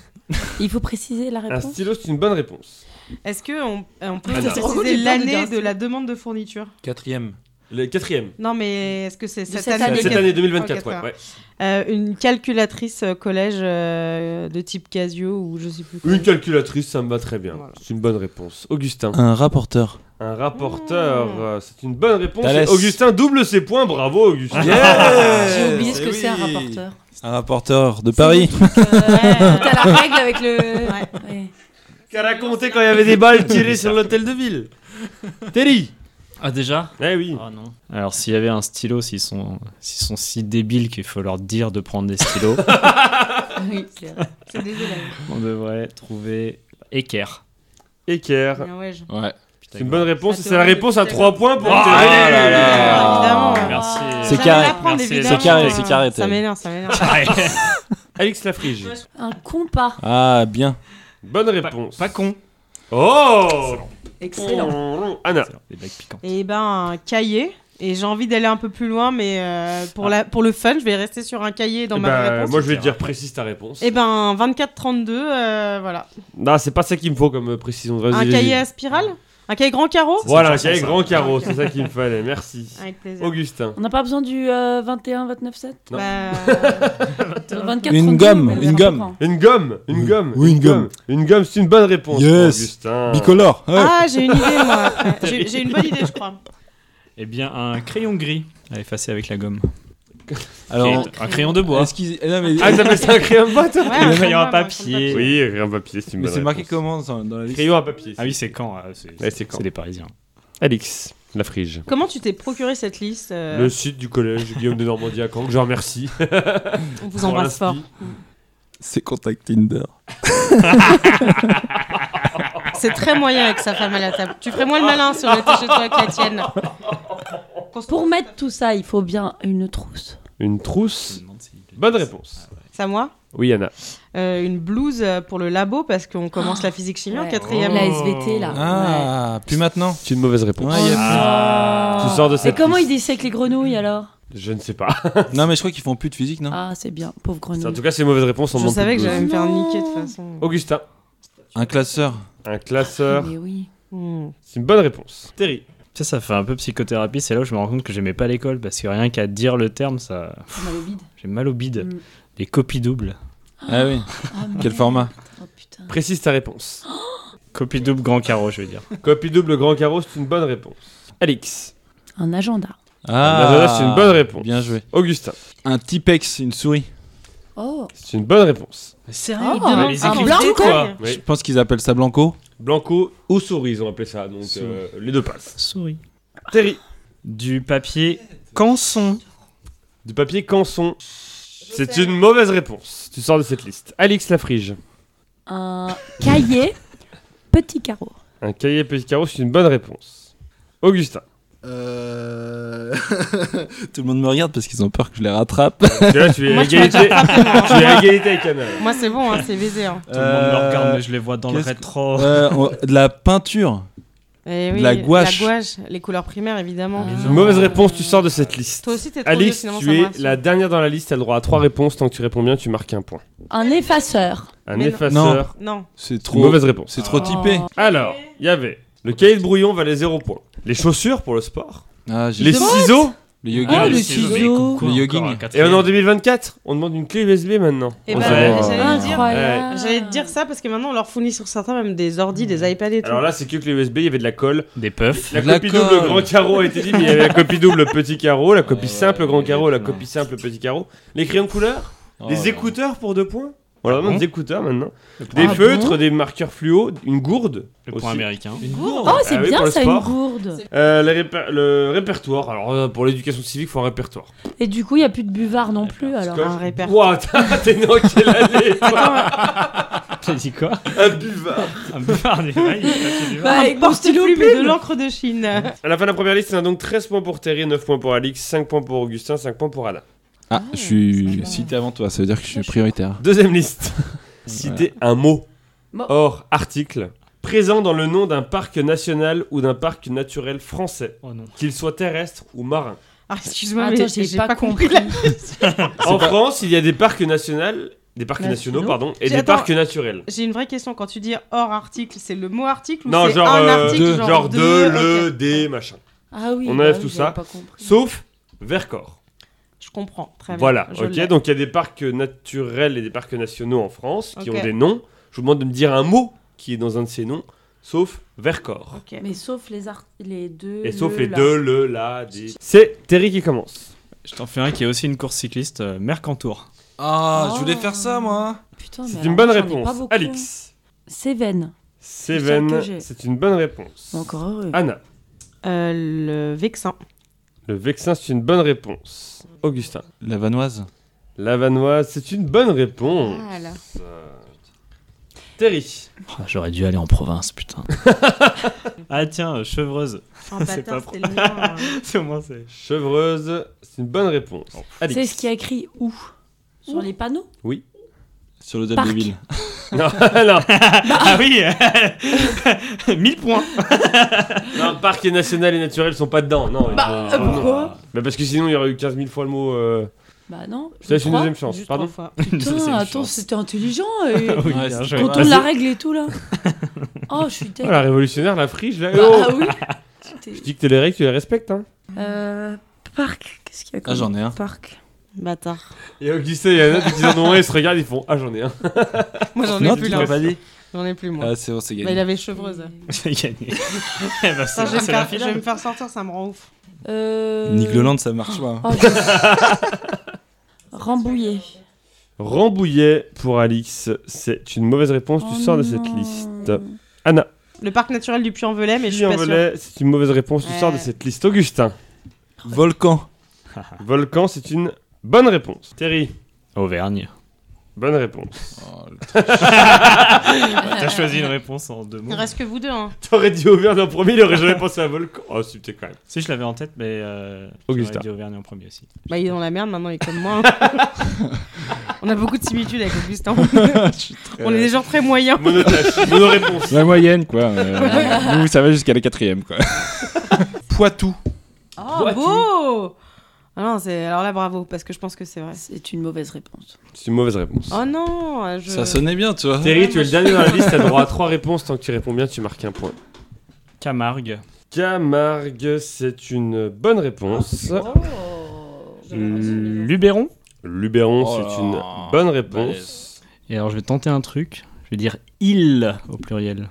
Il faut préciser la Un réponse. stylo, c'est une bonne réponse. Est-ce que on, peut Ah, préciser l'année un de la demande de fourniture? Quatrième. Le quatrième. Non, mais est-ce que c'est cette, cette année année. Cette Ok, année 2024, ok, ouais. ouais. Euh, Une calculatrice euh, collège euh, de type Casio ou je sais plus. quoi. Une calculatrice, ça me va très bien. Voilà. C'est une bonne réponse. Augustin. Un rapporteur. Un rapporteur, euh, c'est une bonne réponse. Augustin double ses points, bravo Augustin. J'ai oublié ce que c'est un rapporteur. Un rapporteur de Paris. Euh, T'as la règle avec le. Ouais. Qu'a raconté quand il y avait des balles tirées sur l'hôtel de ville Terry Ah déjà Eh oui. Ah non. Alors s'il y avait un stylo, s'ils sont, s'ils sont si débiles qu'il faut leur dire de prendre des stylos, Oui, c'est vrai. C'est des élèves. on devrait trouver équerre. Équerre. Ah ouais, je- Ouais. C'est une bonne réponse c'est la réponse à des 3 points pour Ah Terry. là là. Évidemment. Merci. C'est carré. c'est carré, c'est carré, Ça m'énerve, ça m'énerve. Alex Lafrige. Un compas. Ah, bien. Bonne Pas, réponse. pas con. Oh Excellent. Anna. C'est Des blagues piquantes. Et ben, un cahier. Et j'ai envie d'aller un peu plus loin, mais euh, pour, la, pour le fun, je vais rester sur un cahier dans Eh ma ben, réponse. moi je vais te dire précise ta réponse. Et ben, 24-32, euh, voilà. Non, c'est pas ça qu'il me faut comme euh, précision. Un cahier à spirale? Un cahier grand carreau Voilà, un cahier grand carreau, c'est ça qu'il me fallait. Merci. Avec plaisir. Augustin. On n'a pas besoin du euh, 21, 29, 7 Non. Bah, 24, Une 32, gomme, une gomme. Une gomme, une gomme. Oui, une gomme. Une gomme, c'est une bonne réponse. Yes. Augustin. Bicolore. ouais. Ah, j'ai une idée, moi. J'ai une bonne idée, je crois. Eh bien, un crayon gris à effacer avec la gomme. Alors, un crayon de bois. qu'ils. eh non, mais Ah, t'appelles ça un crayon de bois, toi Ouais, Le un crayon à papier. Oui, crayon papier, c'est une mais c'est marqué comment dans dans la liste Crayon à papier. Ah oui, c'est quand C'est Ouais, c'est quand. c'est des Parisiens. Alix, la frige. Comment tu t'es procuré cette liste euh, Le site du collège Guillaume de Normandie à Caen, que je remercie. On vous embrasse fort. C'est contact Tinder. C'est très moyen avec sa femme à la table. Tu ferais moins le malin si on était chez toi avec la tienne. Pour mettre tout ça, il faut bien une trousse. Une trousse. Bonne réponse. C'est à moi Oui, Anna. Euh, Une blouse pour le labo parce qu'on commence la physique chimie en quatrième. La SVT, là. Ah, plus maintenant. C'est une mauvaise réponse. Ouais, il y a Ah. Tu sors de Et cette comment ils liste. dissèquent les grenouilles alors? Je ne sais pas. Non, mais je crois qu'ils font plus de physique, non? Ah, c'est bien, pauvre En grenouille. tout cas, c'est une mauvaise réponse. on Je demande savais que plus de j'allais me faire niquer de toute façon. Augustin, Un classeur. un classeur. Mais oui. Hmm. C'est une bonne réponse. Terry. Ça, ça fait un peu psychothérapie. C'est là où je me rends compte que j'aimais pas l'école parce que rien qu'à dire le terme, ça. J'ai mal au bide. Mm. Les copies doubles. Ah oui. Ah, Quel format Oh putain. Précise ta réponse. Copie double grand carreau, je veux dire. Copie double grand carreau, c'est une bonne réponse. Alix. Un agenda. Ah, c'est une bonne réponse. Bien joué. Augustin. Un Tipex, une souris. Oh. C'est une bonne réponse. Sérieux Oh, Mais un les blanc, écrivains, quoi. quoi Je pense qu'ils appellent ça Blanco. Blanco ou souris, ils ont appelé ça. Donc Souris. euh, les deux passent. Souris. Terry. Du papier canson. Du papier canson. C'est une mauvaise réponse. Tu sors de cette liste. Alix Lafrige. Un cahier. Petit carreau. Un cahier petit carreau, c'est une bonne réponse. Augustin. Euh... Tout le monde me regarde parce qu'ils ont peur que je les rattrape. Là, tu es Moi, tu égalité. déjà frappé, moi. tu es à égalité avec. Moi, c'est bon, hein, c'est baisé. hein. Tout le monde me regarde, mais je les vois dans le que- rétro. Euh, on- de la peinture. Eh De la gouache. La gouache, les couleurs primaires, évidemment. Ah. Mauvaise réponse, tu sors de cette liste. Toi aussi, t'es trop vieux, sinon ça tu es la dernière dans la liste. Tu as le droit à trois réponses. Tant que tu réponds bien, tu marques un point. Un effaceur. Un Mais non. effaceur. Non. C'est trop. mauvaise réponse. C'est trop typé. Oh. Alors, il y avait le cahier de brouillon valait 0 points. Les chaussures pour le sport. Ah, j'ai- Les ciseaux. Le yogi. Ah, le les ciseau. Le yogging. Et on est en 2024. On demande une clé USB maintenant. Eh On ben, j'allais le dire. Incroyable. J'allais te dire ça parce que maintenant on leur fournit sur certains même des ordi, des iPads et tout. Alors là, c'est que clé USB. Il y avait de la colle. Des puffs. La De la copie colle. double grand carreau a été dit, mais il y avait la copie double petit carreau, la copie simple grand carreau, la copie simple petit carreau. Les crayons de couleur, Oh des là. écouteurs pour deux points. Voilà, Ah vraiment bon des écouteurs maintenant. Des Ah feutres, bon des marqueurs fluo, une gourde. le aussi. point américain. Une gourde. Oh, c'est Ah bien ça, une gourde. Euh, le répertoire. Alors euh, pour l'éducation civique, il faut un répertoire. Et du coup, il n'y a plus de buvard non plus alors. Un répertoire. Ouah, t'es né en quelle année T'as dit quoi Un buvard. Un buvard du il du Bah, et plume. de l'encre de Chine. À la fin de la première liste, on a donc 13 points pour Terry, 9 points pour Alix, 5 points pour Augustin, 5 points pour Anna. Ah, je suis cité avant toi, ça veut dire que je suis prioritaire. Deuxième liste. Citer un mot Mot. hors article présent dans le nom d'un parc national ou d'un parc naturel français, Oh non. qu'il soit terrestre ou marin. Ah, excuse-moi, Attends, j'ai j'ai pas, pas, compris. En France, il y a des parcs nationaux, des parcs nationaux, Nationaux. pardon, et des attends. parcs naturels. J'ai une vraie question. Quand tu dis hors article, c'est le mot article ou Non, c'est genre, un euh, article de, genre de, deux le, Ok. des, machin. Ah oui. On bah enlève oui, tout j'avais ça. pas compris. Sauf Vercors. Comprends. Très bien. Voilà, Je ok. Donc il y a des parcs naturels et des parcs nationaux en France qui ont des noms. Je vous demande de me dire un mot qui est dans un de ces noms, sauf Vercors. Ok. Mais sauf les, art- les deux. Et sauf le, les deux, le, la, des. C'est Terry qui commence. Je t'en fais un qui est aussi une course cycliste, euh, Mercantour. Ah, Oh. je voulais faire ça moi. Putain, mais C'est une bonne réponse. Alix. Cévennes. j'ai. c'est une bonne réponse. Encore heureux. Anna. Euh, le Vexin. Le Vexin, c'est une bonne réponse. Augustin. La vanoise. La Vanoise, c'est une bonne réponse. Voilà. Terry. Oh, J'aurais dû aller en province, putain. ah tiens, euh, chevreuse. C'est pas c'était le mien. C'est au moins c'est. Chevreuse, c'est une bonne réponse. Alix. C'est ce qui a écrit où? Sur les panneaux? Sur l'hôtel de ville. Non, non, ah oui 1000 points non, parc et national et naturel sont pas dedans. Non, Bah, euh, pourquoi Bah parce que sinon il y aurait eu 15 000 fois le mot. euh, Bah non. Je te laisse une Trois. deuxième chance. Juste Pardon. trois fois. Ça, c'est Putain, une attends, c'était intelligent. et- Oui, bien c'est joué. C'est- la règle et tout là. Oh, je suis Oh, la révolutionnaire, la friche, là. Bah, Oh ah oui. Je dis que t'es les règles, tu les respectes, hein. Euh, parc. Qu'est-ce qu'il y a Ah, comme j'en ai un. Parc? Bâtard. Et Augustin Anna, ils en ont un, ils se regardent, ils font Ah, j'en ai un. Moi j'en ai Non, plus tu là. pas dit J'en ai plus moi. Ah, c'est bon, c'est Bah, il gagné. avait chevreuse. J'ai gagné. Eh ben, c'est Attends, je, vais me c'est faire, je vais me faire sortir, ça me rend ouf. Euh... Nick Leland, ça marche pas. Oh, je- Rambouillet. Rambouillet pour Alix, c'est une mauvaise réponse, tu Oh sors de cette non. liste. Anna, Le parc naturel du Puy-en-Velay, mais je suis pas sûre. C'est une mauvaise réponse, tu Ouais. sors de cette liste. Augustin, Volcan. Volcan, c'est une bonne réponse. Terry, Auvergne. bonne réponse. Oh, le T'as choisi une réponse en deux mots. Il reste que vous deux. Hein. T'aurais dit Auvergne en premier, il aurait jamais pensé à Volcan. Oh, c'était quand même. Si je l'avais en tête, mais euh, Augustin. j'aurais dit Auvergne en premier aussi. Bah, il est dans la merde maintenant, il est comme moi. On a beaucoup de similitudes avec Augustin. On est des gens très moyens. Monotâche, mono-réponse. La moyenne, quoi. Euh, nous, ça va jusqu'à la quatrième, quoi. Poitou. Oh, Poitou. beau ah non, c'est... Alors là, bravo, parce que je pense que c'est vrai. C'est une mauvaise réponse. C'est une mauvaise réponse. Oh non je... Ça sonnait bien, tu vois. Terry, tu es le dernier dans la liste, t'as droit à 3 réponses. Tant que tu réponds bien, tu marques un point. Camargue. Camargue, c'est une bonne réponse. Luberon. Luberon, Oh c'est une bonne réponse. Et alors je vais tenter un truc. Je vais dire île au pluriel.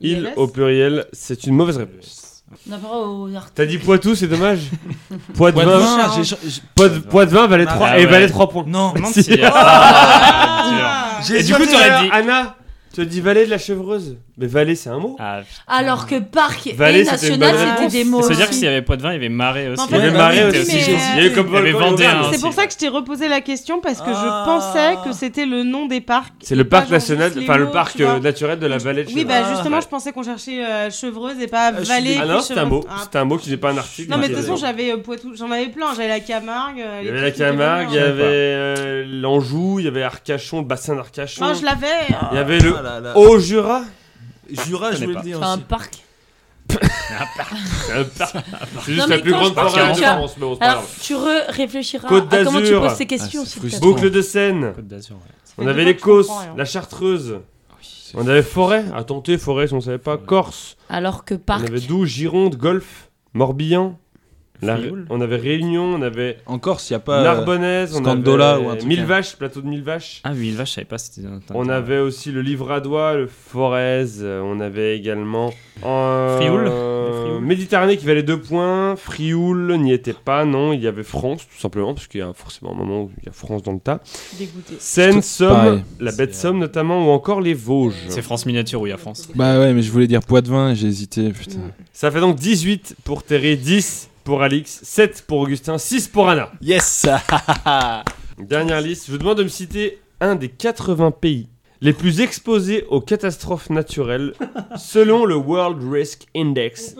Il au pluriel, c'est une mauvaise réponse. On a pas aux artistes. T'as dit Poitou, c'est dommage. Poids de Poids de vin, vin, Charles. j'ai- j'ai- poids de, poids de vin valait Ah 3 ouais. et valait 3 points. Non. Si. Ah, dur. Et du coup, t'aurais dit Anna, tu as dit valet de la chevreuse. Mais valet, c'est un mot. Ah. Alors que parc et c'était national, c'était des mots. C'est-à-dire que s'il y avait pas de vin, il y avait marais aussi. En Il fait, y avait oui, Marais oui, aussi. mais- Il y avait comme Il hein. C'est pour ça que je t'ai reposé la question parce que Ah. je pensais que c'était le nom des parcs. C'est le parc national, enfin le parc euh, naturel de la vallée de Oui, Chevreuse. bah Ah. justement, Ouais. je pensais qu'on cherchait euh, chevreuse et pas suis vallée. Ah non, c'est un mot. Ah. C'est un mot qui n'est pas un article. Non, mais de toute façon, j'avais euh, Poitou, j'en avais plein. J'avais la Camargue. Il y avait la Camargue, il y avait l'Anjou, il y avait Arcachon, le bassin d'Arcachon. Non, je l'avais. Il y avait le Ah. Haut-Jura. Jura, je voulais le dire C'est un parc. C'est un parc. C'est juste Non, la plus grande je forêt as- France, mais c'est pas Alors, tu re- réfléchiras Côte à comment tu d'Azur. poses Ah, questions, c'est s'il te plaît. frustrant. Boucle de Seine. Côte d'Azur, ouais. On avait les je Causses, rien. la Chartreuse. On avait Forêt, à tenter Forêt si on savait pas. Corse. Alors que On parc. avait Doubs, Gironde, Golfe, Morbihan. La- on avait Réunion, on avait En Corse, il n'y a pas. euh, Narbonnaise, on Scandola avait ou un truc Mille Vaches, plateau de Mille Vaches. Ah oui, vache, je savais pas c'était un On avait aussi le Livradois, le Forez, euh, on avait également euh, Frioul, Frioul. Méditerranée qui valait deux points, Frioul n'y était pas, non, il y avait France tout simplement, parce qu'il y a forcément un moment où il y a France dans le tas. Dégoûté. Seine, Somme, la de C'est, Somme notamment, ou encore les Vosges. C'est France Miniature où il y a France. Bah ouais, mais je voulais dire poids de vin et j'ai hésité, putain. Ça fait donc 18 pour Terry, 10 pour Alix, 7 pour Augustin, 6 pour Anna. Yes Dernière liste, je vous demande de me citer un des 80 pays les plus exposés aux catastrophes naturelles selon le World Risk Index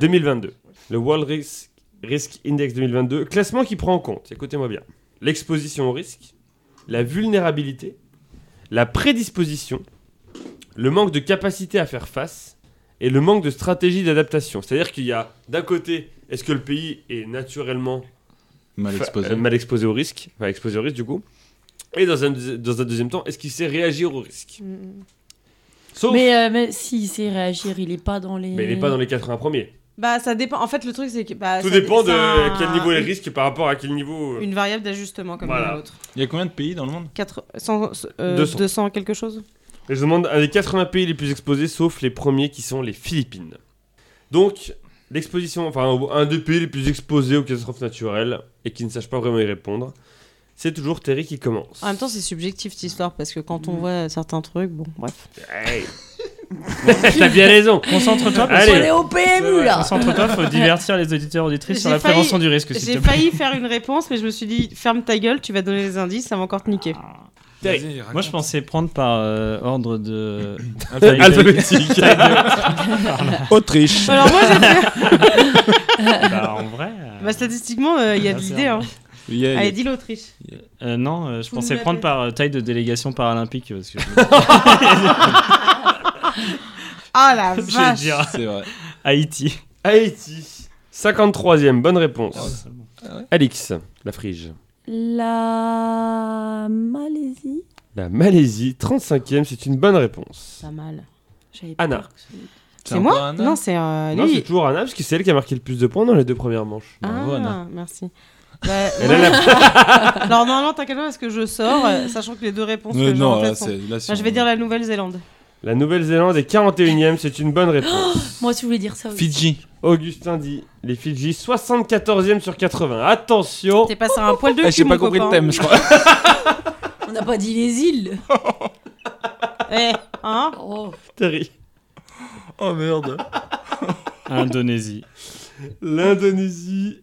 2022. Le World Risk, Risk Index 2022, classement qui prend en compte, écoutez-moi bien, l'exposition au risque, la vulnérabilité, la prédisposition, le manque de capacité à faire face et le manque de stratégie d'adaptation. C'est-à-dire qu'il y a d'un côté, est-ce que le pays est naturellement Mal Fa- exposé. euh, mal exposé au risque, enfin exposé au risque du coup. Et dans un, deuxi- dans un deuxième temps, est-ce qu'il sait réagir au risque? Sauf, mais, Mais, euh, mais s'il sait réagir, il est pas dans les. il n'est pas dans les 80 premiers. Bah, ça dépend. En fait, le truc, c'est que. bah, Tout ça- dépend de un- quel niveau est le risque par rapport à quel niveau. euh, Une variable d'ajustement comme Voilà. l'autre. Il y a combien de pays dans le monde? 4... 100, euh, 200. 200 quelque chose Et je demande un des 80 pays les plus exposés, sauf les premiers qui sont les Philippines. Donc, l'exposition, enfin, un des pays les plus exposés aux catastrophes naturelles et qui ne sache pas vraiment y répondre, c'est toujours Terry qui commence. En même temps, c'est subjectif cette histoire parce que quand on voit certains trucs, bon, bref. Hey. T'as bien raison. Concentre-toi, Allez. On est au PMU là Concentre-toi, faut divertir les auditeurs auditrices sur la failli- prévention du risque, s'il J'ai te plaît. failli faire une réponse, mais je me suis dit, ferme ta gueule, tu vas donner les indices, ça va encore te niquer. Terry. Moi, je pensais prendre par euh, ordre de. Alphabétique. Autriche. Alors moi, j'ai fait... bah, en vrai. euh, bah, statistiquement, euh, il y a Ah, de l'idée. Hein. Il y a- Allez, dis l'Autriche. euh, non, euh, je Vous pensais prendre par euh, taille de délégation paralympique. Parce que Ah la vache dire C'est vrai. Haïti. Haïti. 53ème, bonne réponse. Oh, bon. Alix, la frige. La Malaisie La Malaisie, 35ème, c'est une bonne réponse. Pas mal. J'avais Anna. peur que ce- C'est moi Anna Non, c'est euh, Non, lui. c'est toujours Anna, parce que c'est elle qui a marqué le plus de points dans les deux premières manches. Bravo, Ah, Anna. merci. Bah, Elle ouais. a la- Alors normalement, t'inquiète pas parce que je sors, euh, sachant que les deux réponses Ouais, que j'ai en non, tête là, sont- c'est. là, Bah, je vais dire la Nouvelle-Zélande. La Nouvelle-Zélande est 41ème, c'est une bonne réponse. Moi aussi, je voulais dire ça aussi. Fidji. Augustin dit les Fidji 74ème sur 80. Attention T'es passé un poil de Ah, cul, J'ai pas mon compris le copain. thème, je crois. On n'a pas dit les îles. Eh, hein Oh. Terry. Oh merde. Indonésie. L'Indonésie.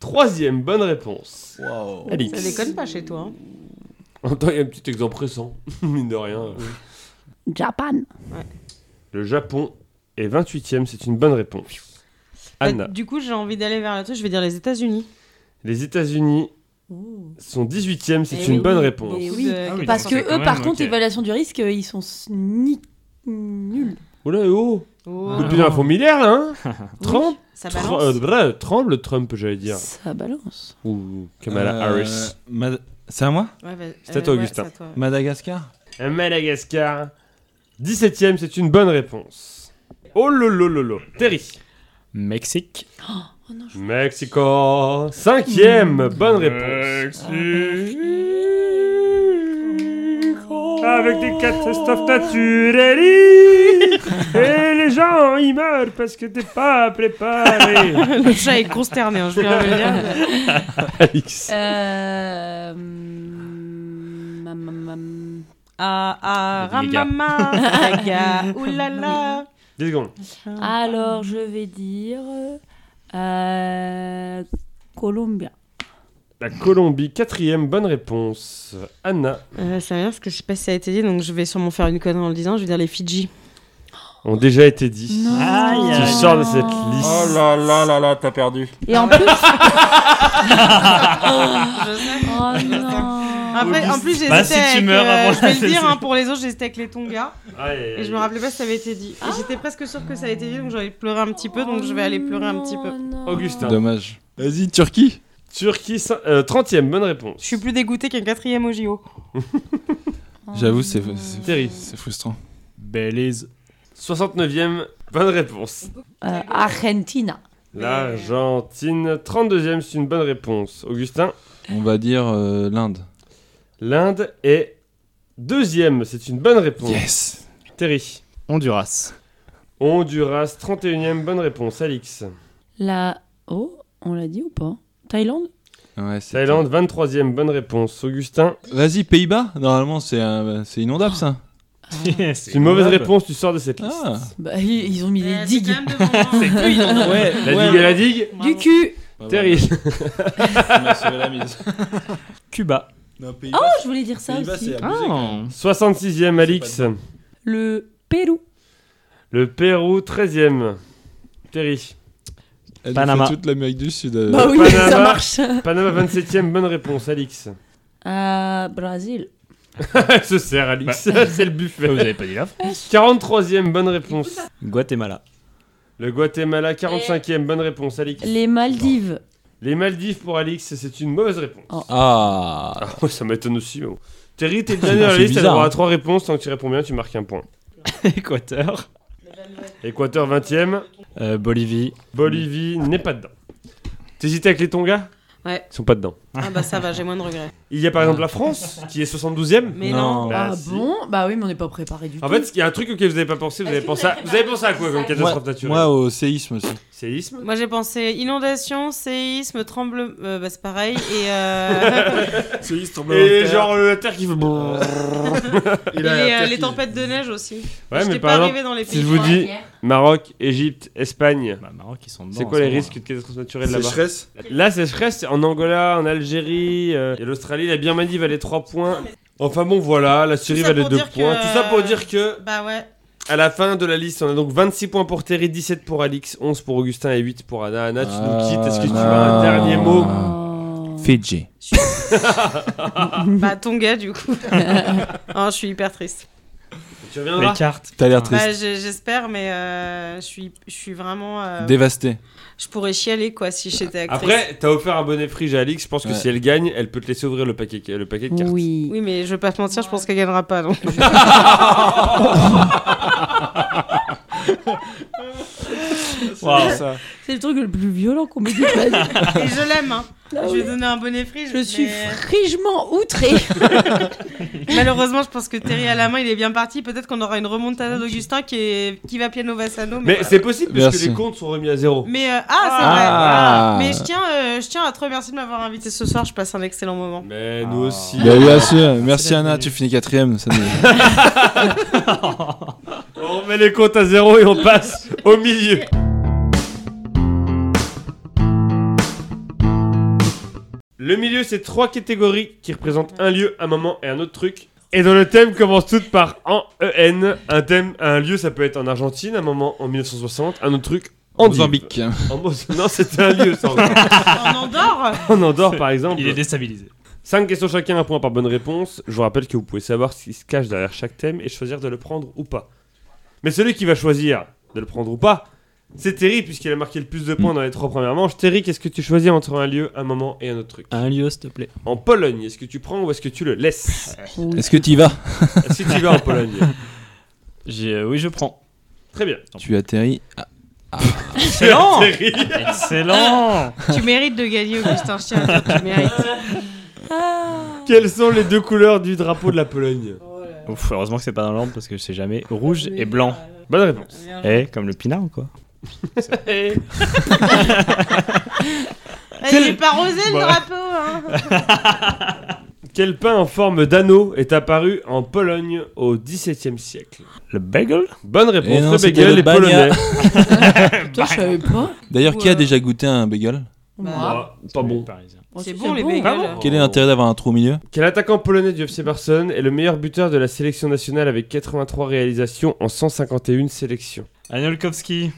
Troisième bonne réponse. Waouh. Alix. Ça déconne pas chez toi. hein. En même temps, il y a un petit exemple récent, mine de rien. Japan. Le Japon est 28ème, c'est une bonne réponse. Bah, Anna. du coup, j'ai envie d'aller vers le truc, je vais dire les États-Unis. Les États-Unis sont 18ème, c'est Eh une oui, bonne réponse. eh oui. Ah oui, Parce que eux, même, par contre, ok. évaluation du risque, ils sont ni... nuls. Oula, oh Oh, Coup de pied dans la fourmilière, là hein Trump ça balance. euh, bref, Tremble, Trump, j'allais dire. Ça balance. Ou Kamala Euh, Harris. Mad- C'est à moi? Ouais, bah, C'est à toi, ouais, Augustin. c'est à toi. Madagascar? Madagascar. 17ème, c'est une bonne réponse. Oh lolo lolo. Terry. Mexique. Oh non, je... Mexico. Cinquième, bonne réponse. Avec des catastrophes naturelles. Et les gens, ils meurent parce que t'es pas préparé. le chat est consterné, hein, je viens de le dire. Alix. Euh... hum, mam, mam, mam. Ah, ah, ramama, saga, oulala. 10 secondes. Alors, je vais dire... Euh... Colombia. La Colombie, quatrième, bonne réponse. Anna. Euh, c'est rien parce que je sais pas si ça a été dit, donc je vais sûrement faire une connerie en le disant. Je vais dire les Fidji. Ont déjà été dit. Non. Aïe, Tu aïe, sors de cette Oh liste. là là là là, t'as perdu. Et en plus... Je sais. oh non. Après, en plus, j'ai Bah, si tu avec, meurs euh, avant je vais le dire, hein, pour les autres, j'ai hésité avec les Tonga. Aïe, aïe, Et je me rappelais pas si ça avait été dit. Et j'étais presque sûre que ça a été dit, donc j'allais pleurer un petit peu, donc je vais aller pleurer un petit peu. Oh. Augustin. Dommage. Vas-y, Turquie. Turquie, euh, 30ème, bonne réponse. Je suis plus dégoûtée qu'un quatrième au JO. J'avoue, c'est c'est frustrant. Belize. 69ème, bonne réponse. Euh, Argentina. L'Argentine, 32ème, c'est une bonne réponse. Augustin, On va dire euh, l'Inde. l'Inde est deuxième, c'est une bonne réponse. Yes. Terry. Honduras. Honduras, 31ème, bonne réponse. Alix. La... Oh, on l'a dit ou pas? Thaïlande? Ouais, c'est- Thaïlande, 23ème, bonne réponse. Augustin, Vas-y, Pays-Bas. Normalement, c'est un- c'est inondable ça. c'est une mauvaise réponse, tu sors de cette liste. Ah. Bah, ils ont mis Euh, des digues. Ouais. La digue et la digue. Du cul mise. Cuba. Non, Oh, je voulais dire ça aussi. Ah. 66ème, Alix. Le Pérou. Le Pérou, 13ème. Terry. Elle Panama. fait toute l'Amérique du Sud. euh. Bah oui, Panama. ça marche. Panama, 27ème, bonne réponse. Alix. Euh, Brésil. Elle se sert, Alix. c'est le buffet. Vous avez pas dit la France 43ème, bonne réponse. Guatemala. Le Guatemala, 45ème, bonne réponse. Alix. Les Maldives. Les Maldives pour Alix, c'est une mauvaise réponse. Ah. Ah ouais, ça m'étonne aussi. mais bon. Terry, t'es le dernier dans la liste, elle aura hein. 3 réponses. Tant que tu réponds bien, tu marques un point. Équateur. Équateur, 20ème. Euh, Bolivie. Bolivie n'est pas dedans. T'hésitais avec les Tonga? Ouais. Ils sont pas dedans. Ah bah ça va, j'ai moins de regrets. Il y a par exemple la France, qui est 72ème. Mais Non. non. Bah, ah si. bon? Bah oui, mais on n'est pas préparé du En tout. fait, il y a un truc auquel vous n'avez pas pensé. Vous avez pensé à, vous avez pensé à quoi comme catastrophe naturelle Moi, au séisme aussi. Séisme? Moi j'ai pensé inondation, séisme, tremblement. Euh, bah c'est pareil. Et, euh... Séisme, Et genre euh, la terre qui fait. et les, euh, les tempêtes de neige aussi. Ouais, mais pas exemple, dans les si pays. je vous dis Maroc, Égypte, Espagne, Bah, Maroc, ils sont dedans. c'est en quoi les risques de catastrophes naturelles là-bas? Sécheresse? Là, sécheresse, c'est en Angola, en Algérie, euh, et l'Australie, la Birmanie valait 3 points. Enfin bon, voilà, la Syrie ça valait pour 2 dire que- points. Tout ça pour dire que, Bah ouais. à la fin de la liste, on a donc 26 points pour Terry, 17 pour Alix, 11 pour Augustin et 8 pour Anna. Anna, tu nous quittes, est-ce que tu as un Ah. dernier mot Oh. Fidji. Bah Tonga du coup. oh, je suis hyper triste. Tu Les reviendras cartes. T'as l'air Bah, triste. j'ai- j'espère, mais euh, je suis, je suis vraiment. euh, Dévasté. Je pourrais chialer quoi si j'étais actrice. Après, t'as offert un bonnet frige à Alix, je pense que Ouais. si elle gagne, elle peut te laisser ouvrir le paquet, le paquet de cartes. Oui. Oui, mais je vais pas te mentir, je pense qu'elle gagnera pas. C'est le truc le plus violent qu'on m'ait dit. Et je l'aime, hein. Ah Je oui. ai donné un bonnet frige. Je suis frigement outrée. Malheureusement, je pense que Terry à la main, il est bien parti. Peut-être qu'on aura une remontada d'Augustin qui, est... qui va piano Vassano. Mais c'est possible puisque Merci. les comptes sont remis à zéro. Mais euh, ah, c'est Ah. vrai. Ah. Mais je tiens, euh, je tiens à te remercier de m'avoir invité ce soir. Je passe un excellent moment. Mais nous Ah. aussi. Bah, bien sûr. Merci Anna, tu finis quatrième. Ça nous- On met les comptes à zéro et on passe au milieu. Le milieu, c'est trois catégories qui représentent un lieu, un moment et un autre truc. Et dont le thème commence toutes par en EN. Un thème, un lieu, ça peut être en Argentine, un moment en 1960, un autre truc en. Mozambique. En Mos- Non, c'était un lieu, ça. encore. On endort En Andorre, par exemple. Il est déstabilisé. 5 questions chacun, un point par bonne réponse. Je vous rappelle que vous pouvez savoir ce qui se cache derrière chaque thème et choisir de le prendre ou pas. Mais celui qui va choisir de le prendre ou pas, c'est Terry, puisqu'il a marqué le plus de points dans les trois premières manches. Terry, qu'est-ce que tu choisis entre un lieu, un moment et un autre truc Un lieu, s'il te plaît. En Pologne, est-ce que tu prends ou est-ce que tu le laisses Est-ce que tu y vas Est-ce que tu vas en Pologne J'ai- euh, oui, je prends. Très bien. Tu atterris. Ah, Excellent Terry. Excellent Tu mérites de gagner, Augustin. À dire, tu mérites. Quelles sont les deux couleurs du drapeau de la Pologne Ouf, heureusement que c'est pas dans l'ordre parce que je sais jamais. Rouge et blanc. Bonne réponse. Eh, comme le pinard ou quoi Eh, Il est pas rosé le drapeau. Hein. Quel pain en forme d'anneau est apparu en Pologne au XVIIe siècle? Le bagel? Bonne réponse. Non, le c'était bagel le est bagna. polonais. Putain, je savais pas. D'ailleurs, qui a Ouais. déjà goûté un bagel? Bah, Ah, pas bon. Parisien. C'est bon les bagels. Vraiment Quel est l'intérêt d'avoir un trou au milieu? Quel attaquant polonais du FC Barcelone est le meilleur buteur de la sélection nationale avec 83 réalisations en 151 sélections? Aniolkowski.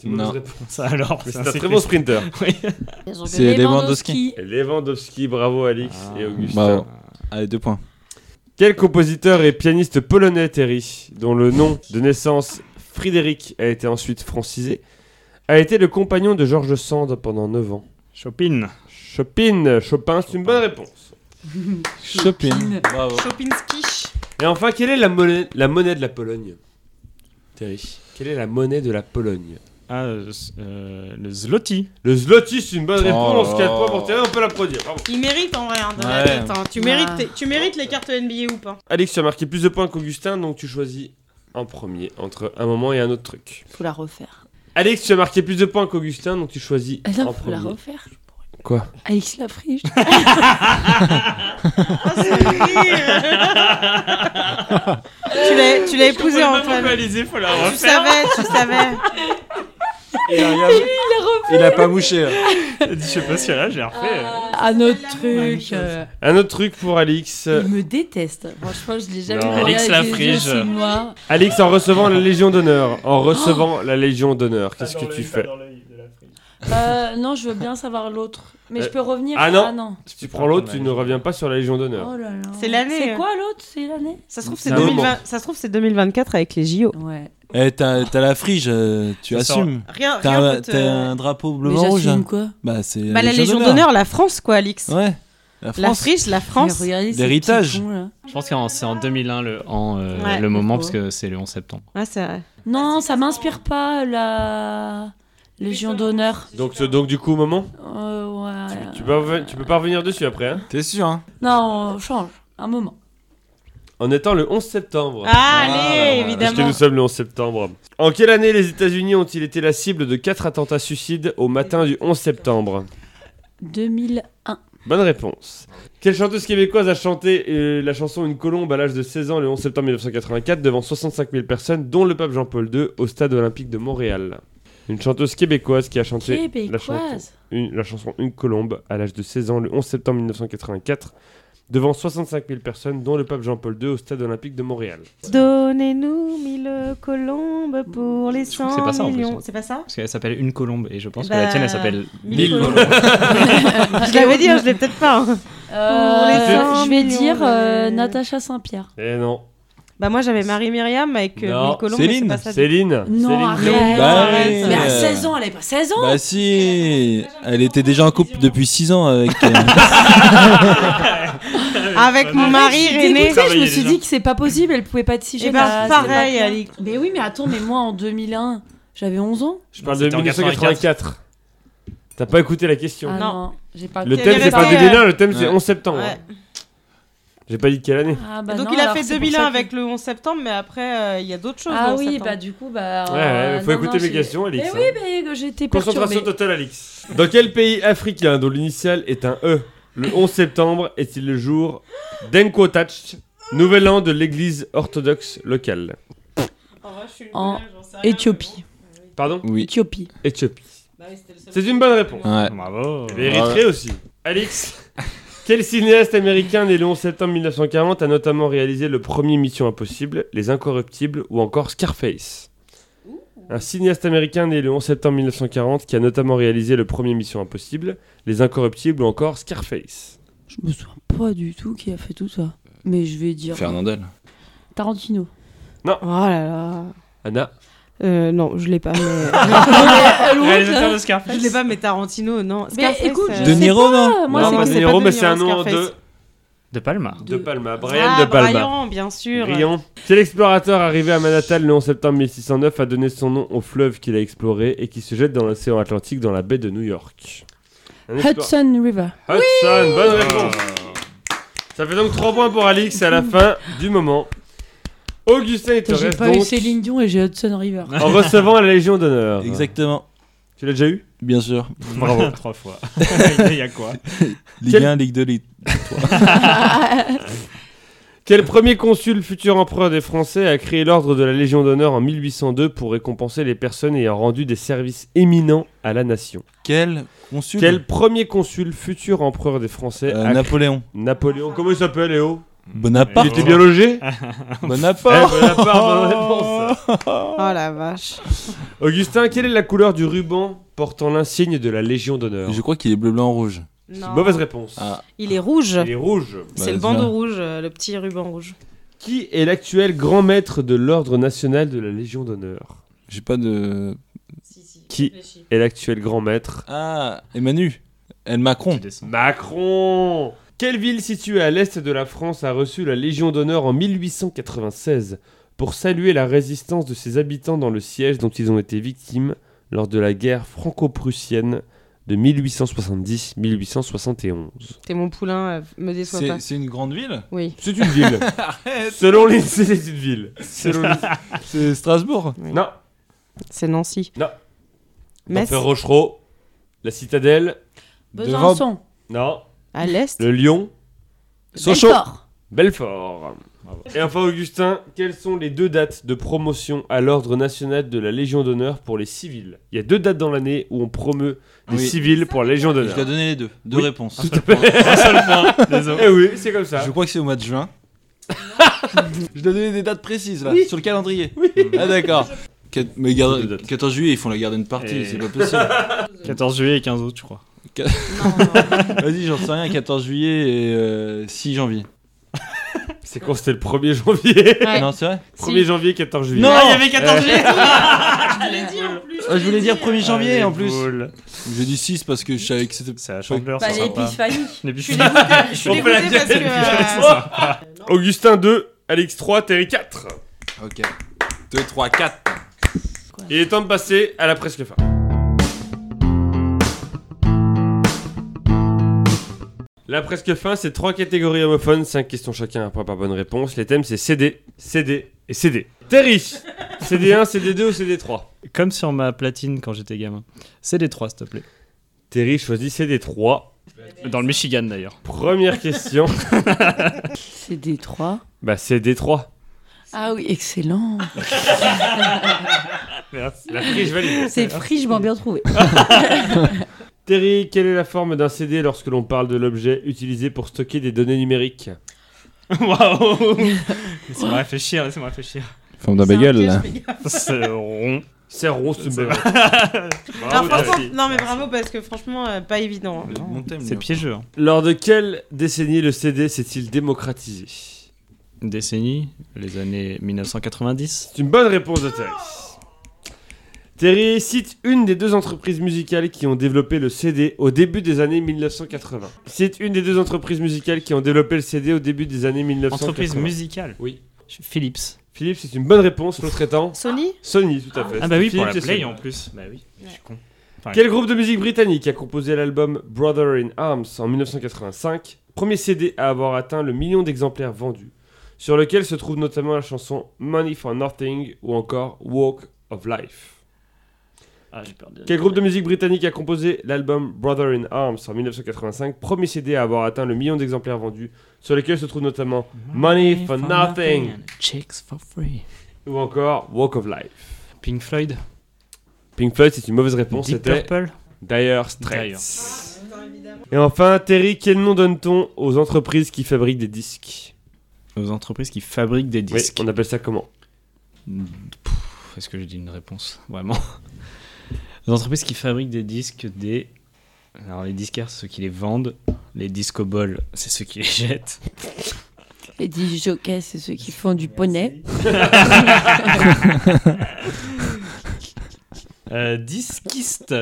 C'est une mauvaise réponse. Alors c'est un très bon sprinter. Oui. C'est Lewandowski. Lewandowski, bravo Alix Ah. et Augustin. Bravo. Allez, deux points. Quel compositeur et pianiste polonais, Terry, dont le nom de naissance Frédéric a été ensuite francisé, a été le compagnon de Georges Sand pendant 9 ans? Chopin. Chopin, Chopin, c'est une bonne réponse. Shopping. Bravo. Chopinski. Et enfin, quelle est la monnaie, la monnaie de la Pologne? Terry, quelle est la monnaie de la Pologne? Ah, euh, le zloty. Le zloty, c'est une bonne réponse. Oh. 4 points pour Terry, on peut l'applaudir. Bravo. Il mérite en vrai. hein, de la tête, hein. Tu, mérites Ah. tes- tu mérites les cartes NBA ou pas Alex, tu as marqué plus de points qu'Augustin, donc tu choisis en premier entre un moment et un autre truc. Faut la refaire. Alex, tu as marqué plus de points qu'Augustin, donc tu choisis Ah non, en faut la premier. refaire. Quoi? Alix Lafriche. Oh. Tu l'as tu l'as épousé faut la Tu savais, tu savais. Il a, rien- il a pas mouché. hein. Je sais pas si là, j'ai refait. Un autre truc. euh, Un autre truc pour Alix. Il me déteste. Franchement, je l'ai jamais Non. vu. Alix avec des yeux. Alix, en recevant la Légion d'honneur, en recevant la Légion d'honneur, qu'est-ce que tu fais Euh, non, je veux bien savoir l'autre. Mais Euh, je peux revenir ah non. Ah non. Si tu prends l'autre, tu ne reviens pas sur la Légion d'honneur. Oh là là. C'est l'année. C'est quoi l'autre? C'est l'année? Ça se trouve, C'est c'est un 2020 moment. ça se trouve, c'est 2024 avec les JO. Ouais. Eh, t'as t'as la frige, euh, tu assumes. Rien, T'as rien un, peut te- t'as un drapeau bleu Mais rouge. j'assume hein. quoi? Bah, c'est Bah, la Légion d'honneur, la France, quoi, Alix. Ouais. La La France. friche, la France. Mais regardez ces L'héritage. petits cons, là. Je pense que c'est en 2001 le, en, euh, Ouais. le moment, parce que c'est le 11 septembre. Ouais, c'est vrai. Non, ça m'inspire pas la Légion d'honneur. Donc, ce- donc du coup, au moment, Euh, ouais. tu peux, reven- tu peux pas revenir dessus après, hein? T'es sûr, hein? Non, on change. Un moment. En étant le 11 septembre. Ah, allez, Parce que évidemment. nous sommes le 11 septembre. En quelle année les États-Unis ont-ils été la cible de 4 attentats suicides au matin du 11 septembre 2001. Bonne réponse. Quelle chanteuse québécoise a chanté euh, la chanson Une colombe à l'âge de 16 ans le 11 septembre 1984 devant 65 000 personnes, dont le pape Jean-Paul II, au stade olympique de Montréal? Une chanteuse québécoise qui a chanté la chanson, Québécoise. une, la chanson Une colombe à l'âge de 16 ans le 11 septembre 1984 devant 65 000 personnes, dont le pape Jean-Paul II, au stade olympique de Montréal. Donnez-nous mille colombes pour les Je crois que 100 c'est pas ça, millions. C'est pas ça Parce qu'elle s'appelle Une Colombe, et je pense Bah, que la tienne, elle s'appelle mille Mille colombes. Colombes. Je l'avais dit, hein, je l'ai peut-être pas. hein. Euh, je vais millions dire euh, Natacha Saint-Pierre. Eh non. Bah moi j'avais Marie-Myriam avec euh, Non, mille colombes, Céline. pas ça. Céline. Non, Céline arrête. Bah arrête, oui. Mais à Euh, 16 ans, elle avait pas 16 ans Bah si Elle était déjà en couple depuis 6 ans avec... euh, Avec mon mari René. je me suis dit que c'est pas possible, elle pouvait pas être si Et jeune. bah à- c'était pareil, pas- Alix. Mais oui, mais attends, mais moi en 2001, J'avais 11 ans. Je parle de c'était en 1984. T'as pas écouté la question. Ah Non. j'ai pas. Le thème est c'est pas resté, 2001, le thème c'est Ouais. 11 septembre. Ouais. hein. J'ai pas dit quelle année. Ah, bah Donc non, il a fait c'est pour 2001 ça que- avec le 11 septembre, mais après euh, il y a d'autres choses. Ah le 11 oui, septembre. bah du coup, bah. Ouais, ouais, euh, faut non, écouter non, mes questions, Alix. Mais hein. oui, mais j'étais Concentration perturbée. totale, Alix. Dans quel pays africain dont l'initiale est un E? Le 11 septembre est-il le jour d'Enkwotach, nouvel an de l'église orthodoxe locale? En Éthiopie. Pardon? Oui. Éthiopie. Éthiopie. C'est une bonne réponse. Ouais. Bravo. Et Érythrée aussi. Alix Quel cinéaste américain né le 11 septembre 1940 a notamment réalisé le premier Mission Impossible, Les Incorruptibles ou encore Scarface? Un cinéaste américain né le 11 septembre 1940 qui a notamment réalisé le premier Mission Impossible, Les Incorruptibles ou encore Scarface. Je me souviens pas du tout qui a fait tout ça. Mais je vais dire. Fernandel. Tarantino. Oh là là. Anna Euh, non, je l'ai pas. Mais... Réalisateur de Scarface. je l'ai pas, mais Tarantino, non. Mais Scarface, écoute, euh, je De Niro, non Moi, Non, c'est pas de Niro, mais c'est un nom Scarface. de, De Palma. de Palma. Brian ah, de Palma. Brian, bien sûr. Briand. Quel explorateur arrivé à Manhattan le 11 septembre 1609 a donné son nom au fleuve qu'il a exploré et qui se jette dans l'océan Atlantique dans la baie de New York Hudson River. Hudson, bonne réponse. Ça fait donc 3 points pour Alix à la fin du moment. Augustin, il te J'ai pas eu Céline Dion et j'ai Hudson River. en recevant la Légion d'honneur. Exactement. Tu l'as déjà eu? Bien sûr. Bravo. Trois fois. Il y a quoi Ligue Quel- 1, Ligue 2, Ligue Quel premier consul, futur empereur des Français, a créé l'ordre de la Légion d'honneur en 1802 pour récompenser les personnes ayant rendu des services éminents à la nation? Quel consul? Quel premier consul, futur empereur des Français, Euh, a Napoléon. Napoléon. Comment il s'appelle, Léo? Bonaparte. Il était bien logé? Bonaparte. Eh, Bonaparte, bonne réponse. Oh la vache. Augustin, quelle est la couleur du ruban portant l'insigne de la Légion d'honneur Je crois qu'il est bleu, blanc, rouge. C'est Non. une Mauvaise réponse. Ah, Il est rouge. Il est rouge. C'est Bah, le tu bandeau rouge, euh, le petit ruban rouge. Qui est l'actuel grand maître de l'ordre national de la Légion d'honneur j'ai pas de. Qui est l'actuel grand maître Ah, Emmanuel. El Macron. Macron Quelle ville située à l'est de la France a reçu la Légion d'honneur en 1896 pour saluer la résistance de ses habitants dans le siège dont ils ont été victimes lors de la guerre franco-prussienne de 1870-1871 T'es mon poulain, euh, me déçois pas. C'est une grande ville? Oui. C'est une ville. Selon l'INSEE, c'est une ville. C'est Strasbourg? oui. Non. C'est Nancy. Non. Metz. Rochereau, la Citadelle, Besançon. non. À l'est. Le Lion, Sochaux. Belfort. Belfort. Et enfin, Augustin, quelles sont les deux dates de promotion à l'ordre national de la Légion d'honneur pour les civils? Il y a deux dates dans l'année où on promeut des Oui. civils pour la Légion Je d'honneur. dois donner les deux. Deux Oui. réponses. Un seul point. Désolé. Eh oui, c'est comme ça. Je crois que c'est au mois de juin. je dois donner des dates précises là, Oui. sur le calendrier. Oui. Ah d'accord. Mais garde- Deux dates. 14 juillet, ils font la garden party, Et- c'est pas possible. 14 juillet et 15 août, je crois. Vas-y, j'en sais rien, 14 juillet et euh, 6 janvier. C'est quand c'était le 1er janvier Ouais. Non, c'est vrai 1er janvier, 14 juillet. Non, Ah, il y avait 14 juillet Ah, Je voulais dire 1er janvier Allez, en plus. boule. J'ai dit 6 parce que je savais que c'était. C'est à Chandeleur, Bah, c'est sympa. l'épiphanie. L'épiphanie. Je suis On fait la dégoûtée parce que. euh, Augustin 2, Alex 3, Terry 4. Ok. 2, 3, 4. Il est temps de passer à la presque fin. La presque fin, c'est trois catégories homophones, 5 questions chacun, un point par bonne réponse. Les thèmes, c'est CD, CD et CD. Terry CD1, CD2 ou CD3 Comme sur ma platine quand j'étais gamin. C'est les trois, s'il te plaît. Terry choisit CD3. Dans le Michigan d'ailleurs. Première question. C'est des trois. bah, CD3. Ah oui, excellent. Merci. La friche valide. C'est frichement bien trouvé. Terry, quelle est la forme d'un CD lorsque l'on parle de l'objet utilisé pour stocker des données numériques? Waouh Laissez-moi réfléchir, laissez-moi réfléchir. Forme d'un bagel là. C'est rond. C'est rond. Alors, franchement, Terry. non mais bravo parce que franchement, euh, pas évident. hein. Mon thème, C'est là. piégeux. hein. Lors de quelle décennie le CD s'est-il démocratisé? Une décennie, les années 1990. C'est une bonne réponse de Terry. Terry cite une des deux entreprises musicales qui ont développé le CD au début des années 1980. Cite une des deux entreprises musicales qui ont développé le CD au début des années 1980. Entreprise musicale. Oui. Philips. Philippe, c'est une bonne réponse. L'autre étant Sony Sony, tout à fait. Ah bah oui, pour Philippe, la c'est Play Sony. en plus. Bah oui, je suis con. Enfin, Quel groupe de musique britannique a composé l'album Brother in Arms en 1985 Premier CD à avoir atteint le million d'exemplaires vendus, sur lequel se trouve notamment la chanson Money for Nothing ou encore Walk of Life? Ah, j'ai perdu. Quel groupe de musique britannique a composé l'album Brother in Arms en 1985 Premier CD à avoir atteint le million d'exemplaires vendus, sur lequel se trouve notamment Money for Nothing Chicks for free. ou encore Walk of Life. Pink Floyd. Pink Floyd, c'est une mauvaise réponse, Deep c'était Purple. Dire Straits. Et enfin, Terry, quel nom donne-t-on aux entreprises qui fabriquent des disques? Aux entreprises qui fabriquent des Oui, disques. on appelle ça comment? Pff, Est-ce que j'ai dit une réponse? Vraiment? Les entreprises qui fabriquent des disques, des. Alors, les disquaires, c'est ceux qui les vendent. Les discoballs, c'est ceux qui les jettent. Les disjockeys, c'est ceux qui font du poney. Euh, disquiste.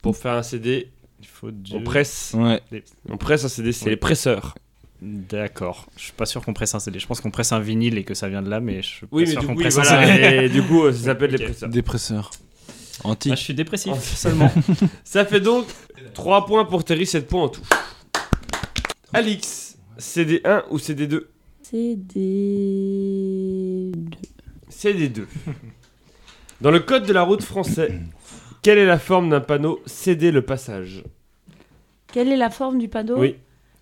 Pour faire un CD, Il faut du. on presse. Ouais. On presse un CD, c'est les presseurs. D'accord. Je suis pas sûr qu'on presse un CD. Je pense qu'on presse un vinyle et que ça vient de là, mais je suis pas Oui, mais sûr du qu'on coup, presse un voilà, CD. et du coup, ça s'appelle Ok. les presseurs. Dépresseur. Ah, Anti. je suis dépressif seulement. Ça fait donc 3 points pour Terry, 7 points en tout. Alix, CD1 ou CD2 C'est des. CD2. Dans le code de la route français, quelle est la forme d'un panneau céder le passage? Quelle est la forme du panneau Oui.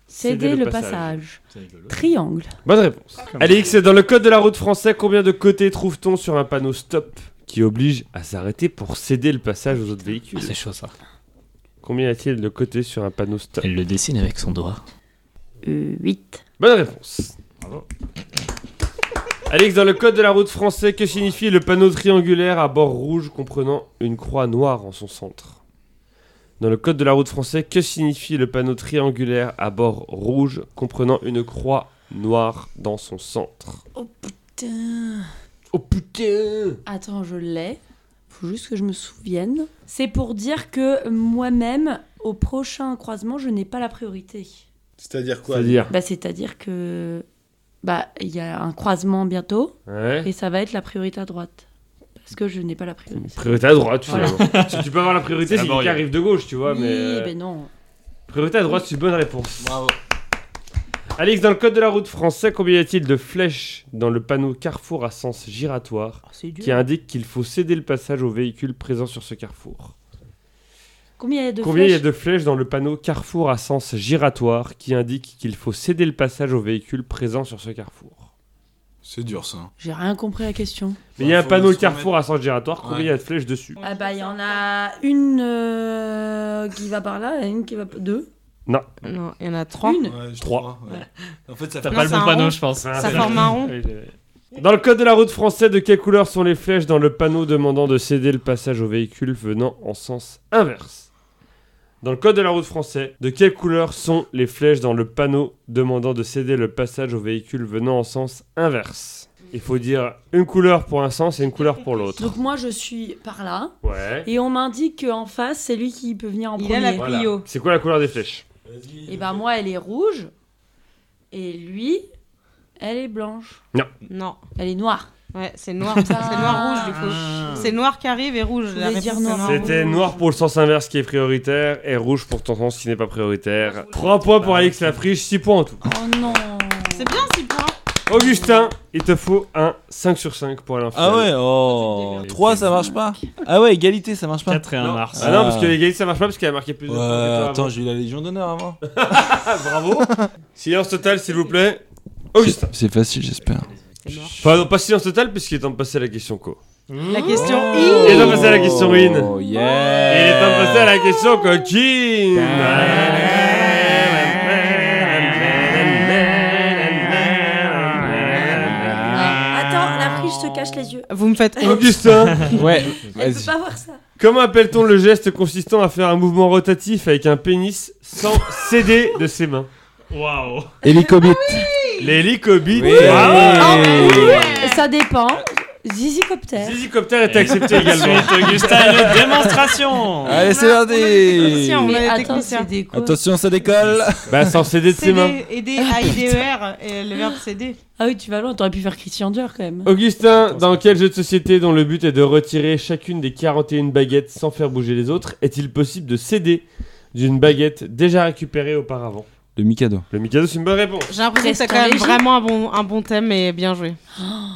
Céder le passage. Triangle. Bonne réponse. Alix, dans le code de la route français, combien de côtés trouve-t-on sur un panneau stop? Qui oblige à s'arrêter pour céder le passage aux autres véhicules C'est chaud ça. Combien y a-t-il de côtés sur un panneau stop Elle le dessine avec son doigt. Euh, 8. Bonne réponse. Bravo. Alix, dans le code de la route français, que signifie le panneau triangulaire à bord rouge comprenant une croix noire en son centre? Dans le code de la route français, que signifie le panneau triangulaire à bord rouge comprenant une croix noire dans son centre? Oh putain. Oh putain Attends, je l'ai. Faut juste que je me souvienne. C'est pour dire que moi-même, au prochain croisement, je n'ai pas la priorité. C'est-à-dire quoi C'est-à-dire Bah, c'est-à-dire que. Bah, il y a un croisement bientôt Ouais. et ça va être la priorité à droite. Parce que je n'ai pas la priorité. Priorité à droite, Voilà. finalement. Parce que tu peux avoir la priorité C'est si quelqu'un arrive de gauche, tu vois, oui, mais. euh, mais non. Priorité à droite, c'est une bonne réponse. Bravo. Alix, dans le code de la route français, combien y a-t-il de flèches dans le panneau carrefour à sens giratoire c'est qui indique qu'il faut céder le passage aux véhicules présents sur ce carrefour? Combien il y a de Combien y a flèches? de flèches dans le panneau carrefour à sens giratoire qui indique qu'il faut céder le passage aux véhicules présents sur ce carrefour? C'est dur ça. J'ai rien compris à la question. Mais il y a un faut panneau carrefour à sens giratoire, combien Ouais. y a de flèches dessus? Ah bah, il y en a une euh, qui va par là et une qui va... Deux Non, il y en a trois. Une Ouais, Trois. crois, ouais. En fait, ça T'as fait Non, pas le bon panneau, rond. je pense. Ça forme un rond. Dans le code de la route français, de quelle couleur sont les flèches dans le panneau demandant de céder le passage aux véhicules venant en sens inverse? Dans le code de la route français, de quelle couleur sont les flèches dans le panneau demandant de céder le passage aux véhicules venant en sens inverse? Il faut dire une couleur pour un sens et une couleur pour l'autre. Donc moi, je suis par là Ouais. et on m'indique qu'en face, c'est lui qui peut venir en Il premier. a la Voilà. prio. C'est quoi la couleur des flèches? Et ben moi, elle est rouge et lui, elle est blanche. Non. Elle est noire. Ouais, c'est noir. c'est noir rouge du coup. C'est noir qui arrive et rouge. Je La voulais dire réponse, c'est noir. C'était noir pour le sens inverse qui est prioritaire et rouge pour ton sens qui n'est pas prioritaire. 3 points pour Alix Lafriche, 6 points en tout. Oh non. C'est bien 6 points. Augustin, il te faut un 5 sur 5 pour aller en Ah finale. ouais, oh. 3 ça marche pas? Ah ouais, égalité ça marche pas. 4 et 1 Non. mars. Ah non, parce que l'égalité ça marche pas parce qu'elle a marqué plus de points que Ouais, toi attends, avant. j'ai eu la Légion d'honneur avant. Ah, bravo. Silence total, s'il vous plaît. Augustin. C'est facile, j'espère. Enfin, non, pas silence total, puisqu'il est temps de passer à la question co. La question Il est temps de passer à la question win. Oh Il yeah. est temps de passer à la question coaching. Friche se cache les yeux. Vous me faites. Augustin, Ouais, Elle peut vas-y. pas voir ça. comment appelle-t-on le geste consistant à faire un mouvement rotatif avec un pénis sans céder de ses mains Waouh. Hélicobite. L'hélicobite. Oui. Bravo. Ça dépend. Zizi Copter. Zizicopter est accepté également. Ensuite, Augustin, une démonstration. Allez, c'est des parti techniciens, on a Mais des attends, techniciens. c'est des quoi Attention, ça décolle Bah, sans céder de ses mains. CD, aider, A-I-D-E-R, et le verbe céder. Ah oui, tu vas loin, t'aurais pu faire Christian Dior quand même. Augustin, dans quel jeu de société dont le but est de retirer chacune des 41 baguettes sans faire bouger les autres, est-il possible de céder d'une baguette déjà récupérée auparavant? Le Mikado. Le Mikado, c'est une bonne réponse. J'ai l'impression que c'est quand même vraiment un bon, un bon thème et bien joué.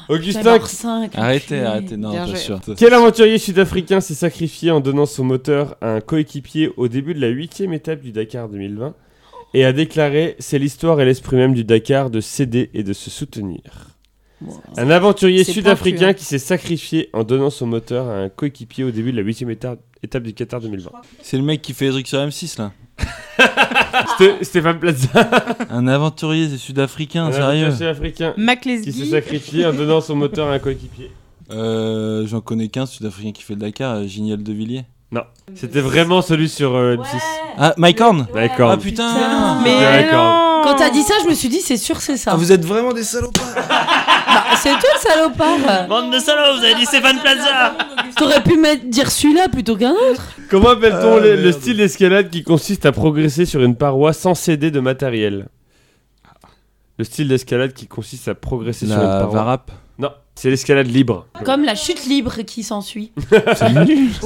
Augustin, J'avais cinq, Arrêtez, enculé. arrêtez, non, Bien pas joué. sûr. quel aventurier sud-africain s'est sacrifié en donnant son moteur à un coéquipier au début de la huitième étape du Dakar 2020 et a déclaré C'est l'histoire et l'esprit même du Dakar de céder et de se soutenir Wow. Un aventurier sud-africain hein. qui s'est sacrifié en donnant son moteur à un coéquipier au début de la huitième étape, étape du Qatar 2020. C'est le mec qui fait les trucs sur M6 là. Sté- Stéphane Plaza, Un aventurier sud-africain, un sérieux. aventurier sud-africain qui s'est sacrifié en donnant son moteur à un coéquipier. Euh, J'en connais qu'un sud-africain qui fait le Dakar, Gignal de Villiers. C'était vraiment celui sur euh, M6. Ah, Mike Horn D'accord. Ah putain Mais D'accord. non Quand t'as dit ça, je me suis dit, c'est sûr, c'est ça. Ah, vous êtes vraiment des salopards Bah, c'est toi le salopard. Bande de salauds, vous avez dit Stéphane Plaza. T'aurais pu mettre, dire celui-là plutôt qu'un autre. Comment appelle-t-on Ah, le, le merde. style d'escalade qui consiste à progresser sur une paroi sans céder de matériel? Le style d'escalade qui consiste à progresser sur une La paroi. Varap. Non, c'est l'escalade libre. Comme la chute libre qui s'ensuit. C'est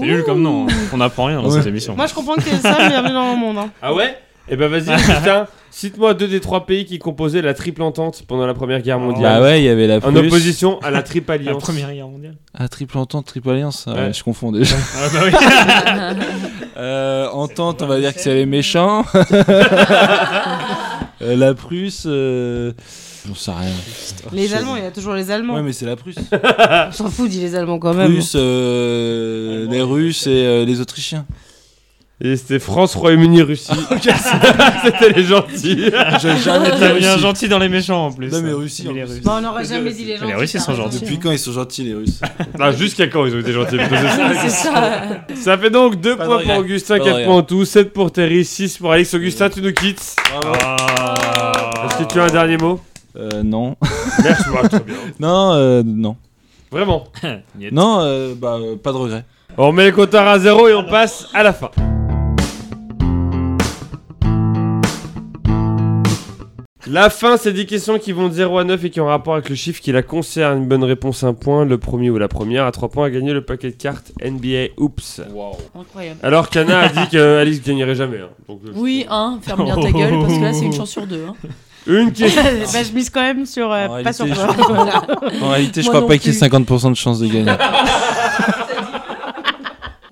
nul comme nom. hein. On apprend rien dans Ouais. cette émission. Moi je comprends que t'es ça, bienvenue dans mon monde. hein. Ah ouais? Eh ben vas-y, putain, cite-moi deux des trois pays qui composaient la triple entente pendant la Première Guerre mondiale. Bah ouais, il y avait la En Prusse. opposition à la triple La alliance. première guerre mondiale. Ah, triple entente, triple alliance. Ah ouais, Ouais. je confonds déjà. Ah bah oui. Euh, entente, on va dire que c'est les méchants. Euh, la Prusse. Euh... J'en sais rien. Les Allemands, il y a toujours les Allemands. Ouais, mais c'est la Prusse. On s'en fout, dis les Allemands quand même. Prusse, euh, les Russes et euh, les Autrichiens. Et c'était France, Royaume-Uni, Russie. c'était les gentils. J'ai jamais T'as mis un gentil dans les méchants en plus. Non, mais Russie, en les plus. Russes. Bon, on n'aurait jamais dit les gens. Les Russes, ils sont gentils. Depuis quand ils sont gentils, les Russes Ah, Jusqu'à quand ils ont été gentils plutôt, c'est ça. c'est ça. Ça fait donc 2 Pas de points pour regret. Augustin, Pas de 4 regret. points en tout, 7 pour Terry, 6 pour Alex. Augustin, tu nous quittes. Ah. Est-ce que tu as un dernier mot? Euh, non. Merci, moi, très bien. Non, euh, non. Vraiment. Niet. Non, euh, bah, euh, pas de regret. On met le compteur à zéro et on passe à la fin. La fin, c'est 10 questions qui vont de 0 à 9 et qui ont rapport avec le chiffre qui la concerne. Une bonne réponse, un point. Le premier ou la première à 3 points a gagné le paquet de cartes NBA Oops. Incroyable. Alors qu'Anna a dit que Alice gagnerait jamais. hein. Donc, euh, Oui, hein, ferme bien ta gueule, parce que là, c'est une chance sur deux. Hein. Une question. bah, je mise quand même sur. euh, En pas sur réalité, toi. Voilà. En réalité, je Moi crois non pas qu'il y ait plus. 50% de chance de gagner.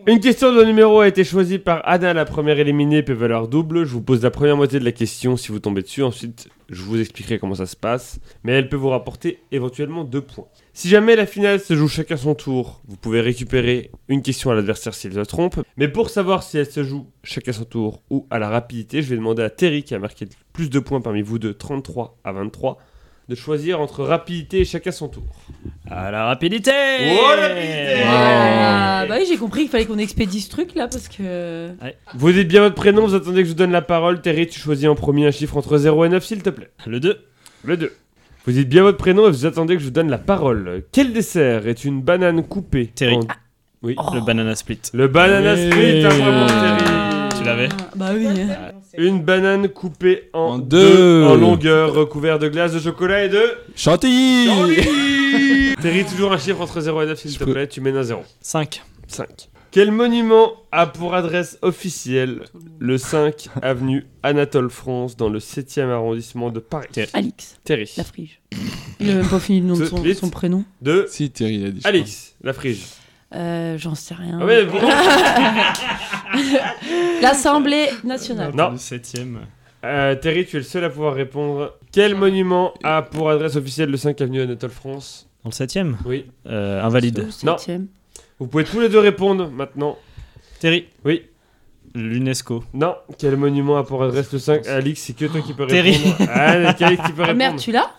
Une question le numéro a été choisi par Anna, la première éliminée, peut valoir double. Je vous pose la première moitié de la question si vous tombez dessus. Ensuite, je vous expliquerai comment ça se passe. Mais elle peut vous rapporter éventuellement deux points. Si jamais la finale se joue chacun son tour, vous pouvez récupérer une question à l'adversaire s'il se trompe. Mais pour savoir si elle se joue chacun son tour ou à la rapidité, je vais demander à Terry, qui a marqué plus de points parmi vous deux, 33 à 23, de choisir entre rapidité et chacun son tour. À la rapidité Oh, la rapidité Ah, bah oui, j'ai compris qu'il fallait qu'on expédie ce truc là, parce que. Vous dites bien votre prénom, vous attendez que je vous donne la parole. Terry, tu choisis en premier un chiffre entre 0 et 9, s'il te plaît. Le 2. Le 2. Vous dites bien votre prénom et vous attendez que je vous donne la parole. Quel dessert est une banane coupée Terry. en- Oui. Le banana split. Le banana Oui. split, un point pour Terry. Tu l'avais Bah oui. Une banane coupée en, En deux. deux. en longueur, recouvert de glace de chocolat et de... Chantilly Terry, toujours un chiffre entre 0 et 9, s'il te peux- plaît. Tu mènes à 0. 5. 5. Quel monument a pour adresse officielle le 5 avenue Anatole France dans le 7e arrondissement de Paris? Terry. Alix, Terry. la frige. Il a même pas fini le nom de son, son prénom. De Si, Thierry il a dit. je Alix, la frige. Euh, J'en sais rien. Ah ouais, bon. L'Assemblée nationale. Non. Le 7ème. Euh, Terry, tu es le seul à pouvoir répondre. Quel monument a pour adresse officielle le 5 avenue Anatole France? Dans le 7ème Oui. euh, Invalide. Non. septième? Vous pouvez tous les deux répondre maintenant. Terry? Oui. L'UNESCO. Non. Quel monument a pour adresse le 5 Alix, c'est que toi qui peux Terry. répondre. Ah, c'est Alix qui peut Ah répondre. merde, tu l'as?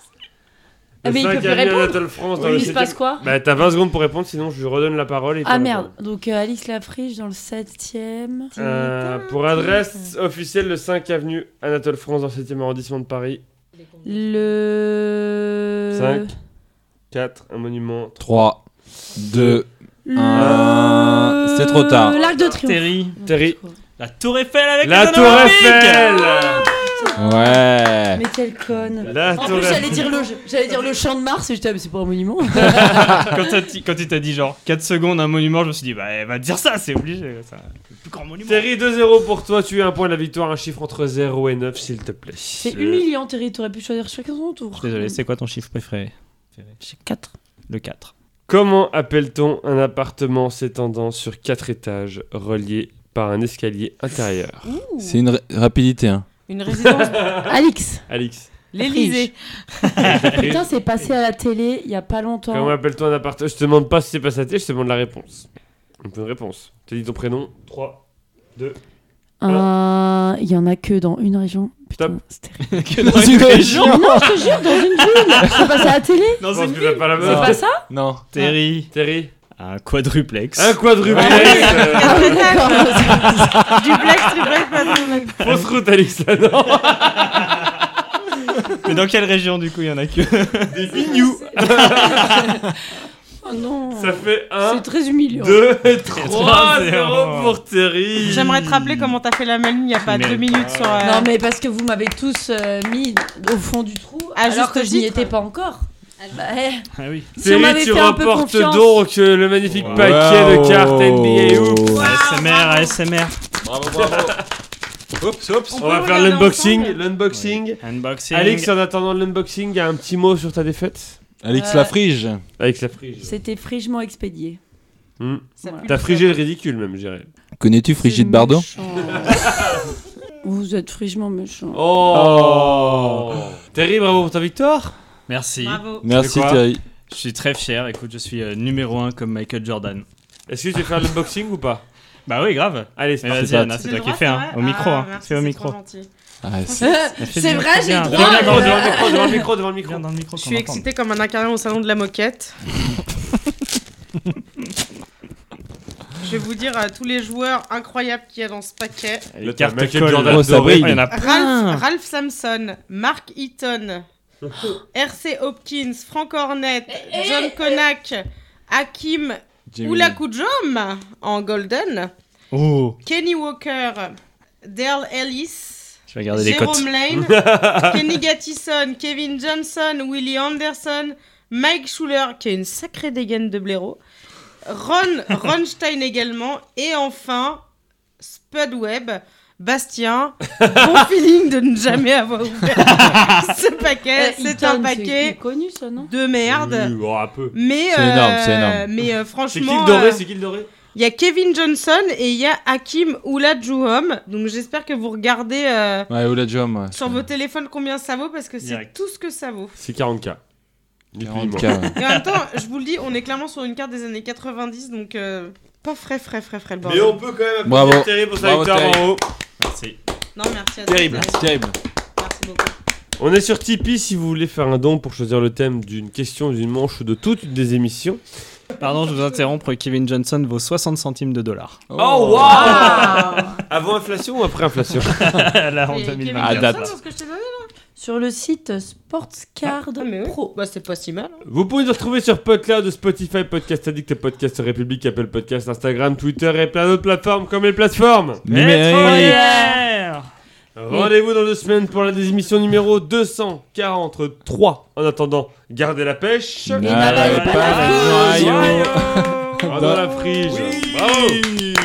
Ah, mais il 5 peut plus répondre. Anatole France dans Il le se passe 7e. quoi Bah, t'as 20 secondes pour répondre, sinon je lui redonne la parole. Et il Ah merde, répondre. donc euh, Alix Lafriche dans le 7ème. Euh, pour adresse officielle, le 5 avenue Anatole France dans le 7e arrondissement de Paris. Le. 5. 4, un monument. 3. 2. Le- Un, c'est trop tard. L'arc de triomphe. Terry. Terry. La Tour Eiffel avec La Tour Eiffel Ouais. Quelle conne. La En plus, j'allais dire le, j'allais dire le champ de Mars et j'étais, ah, mais c'est pas un monument. quand, t'as dit- quand il t'a dit genre 4 secondes un monument, je me suis dit, bah elle va dire ça, c'est obligé. Ça. Le plus grand monument. Terry 2-0 pour toi, tu as un point de la victoire, un chiffre entre 0 et 9 s'il te plaît. C'est Euh, humiliant, Terry. T'aurais pu choisir chacun son tour. Désolé, c'est quoi ton chiffre préféré? J'ai 4. Le 4. Comment appelle-t-on un appartement s'étendant sur 4 étages reliés par un escalier intérieur? C'est une ra- rapidité. Hein. Une résidence. Alix. Alix. L'Elysée. Putain, c'est passé à la télé il y a pas longtemps. Comment appelle-t-on un appartement? Je te demande pas si c'est pas sa tête, je te demande la réponse. On peut une réponse. Tu dis ton prénom? 3, 2. Un- Il y en a que dans une région. Putain, terrible. Que dans une région? non, je te jure, dans une ville. C'est passé à la télé? Dans une ville? pas la C'est pas ça? Non. Terry. Terry. Un quadruplex. Un quadruplex. Duplex, triplex, quadruplex. Fausse route, Alix, là, non Mais dans quelle région du coup il y en a que? Des bignous. Oh non. Ça fait 1, C'est très humiliant. 2, 3, 0 0 pour Terry. J'aimerais te rappeler comment t'as fait la maline il y a pas Mais deux minutes sur. euh, Non, mais parce que vous m'avez tous euh, mis au fond du trou À alors juste que je n'y titre. étais pas encore. Bah, eh, Ah oui. si tu confiance. donc euh, le magnifique Wow. paquet de cartes NBA Hoop. ASMR, ASMR. Bravo, bravo. Oups, oups. On va faire l'unboxing. L'unboxing. Unboxing. Alex, en attendant l'unboxing, il y a un petit mot sur ta défaite Alix Euh, Lafrige. Avec la frige. C'était frigement expédié. Hmm. Voilà. T'as frigé le ridicule même, je dirais. Connais-tu Frigide Bardot méchant. Vous êtes frigement méchant. Oh, Terry, bravo pour ta victoire. Merci. Bravo. Merci C'est Thierry. Je suis très fier. Écoute, je suis euh, numéro 1 comme Michael Jordan. Est-ce que tu veux faire l'unboxing ou pas? Bah oui, grave. Allez, c'est parti. vas-y, c'est toi le qui fais, hein. c'est Au micro, Ah, hein. merci, Fais au c'est micro. Ah, c'est- C'est vrai, j'ai le Devant le droit. micro, devant le micro, devant le micro, devant le micro. Viens dans le micro. Je suis excitée comme un incarné au salon de la moquette. Je vais vous dire à tous les joueurs incroyables qu'il y a dans ce paquet. Michael colle. Jordan Oh. Il y en a Ralph, Ralph Sampson, Mark Eaton, RC Hopkins, Frank Hornet, John Konak, Hakim. Oulakujom en Golden, Oh Kenny Walker, Dale Ellis, Je vais regarder les cotes. Jérôme Lane, Kenny Gattison, Kevin Johnson, Willie Anderson, Mike Schuller, qui a une sacrée dégaine de blaireau, Ron Ronstein également, et enfin Spud Webb. Bastien, bon feeling de ne jamais avoir ouvert ce paquet. Eh, C'est un paquet c'est connu ça, non de merde. Oui, oh, un peu. Mais, C'est euh, énorme, c'est énorme. Mais euh, C'est franchement, qui le doré euh, C'est qui le doré il y a Kevin Johnson et il y a Hakim Oulajuhom. Donc j'espère que vous regardez euh, Ouais, ouais. sur vos téléphones combien ça vaut parce que c'est Direct. tout ce que ça vaut. C'est 40k. Ni plus ni 40K, moins. ouais. Et en même temps, je vous le dis, on est clairement sur une carte des années 90, donc euh, pas frais, frais, frais, frais le Mais bordel. on peut quand même Bravo. applaudir Terry pour sa Bravo, victoire Terry. en haut. Merci. Non, merci à toi. Terrible, terrible. Merci beaucoup. On est sur Tipeee si vous voulez faire un don pour choisir le thème d'une question, d'une manche ou de toutes des émissions. Pardon, je vous interrompre. Kevin Johnson vaut 60 centimes de dollars. Oh, waouh Avant inflation ou après inflation? Là, en Et Kevin 2024. À Johnson, date. dans ce que je t'ai donné Sur le site Sportscard Ah, mais oui. Pro. Bah, c'est pas si mal. hein. Vous pouvez nous retrouver sur PodCloud, Spotify, Podcast Addict, Podcast République, Apple Podcast, Instagram, Twitter et plein d'autres plateformes comme les plateformes. Métropolitaire Rendez-vous dans deux semaines pour la désémission numéro 243. En attendant, gardez la pêche. Et n'avalez n'avalez pas pas la la noyau. Ah, dans la frige. Bravo.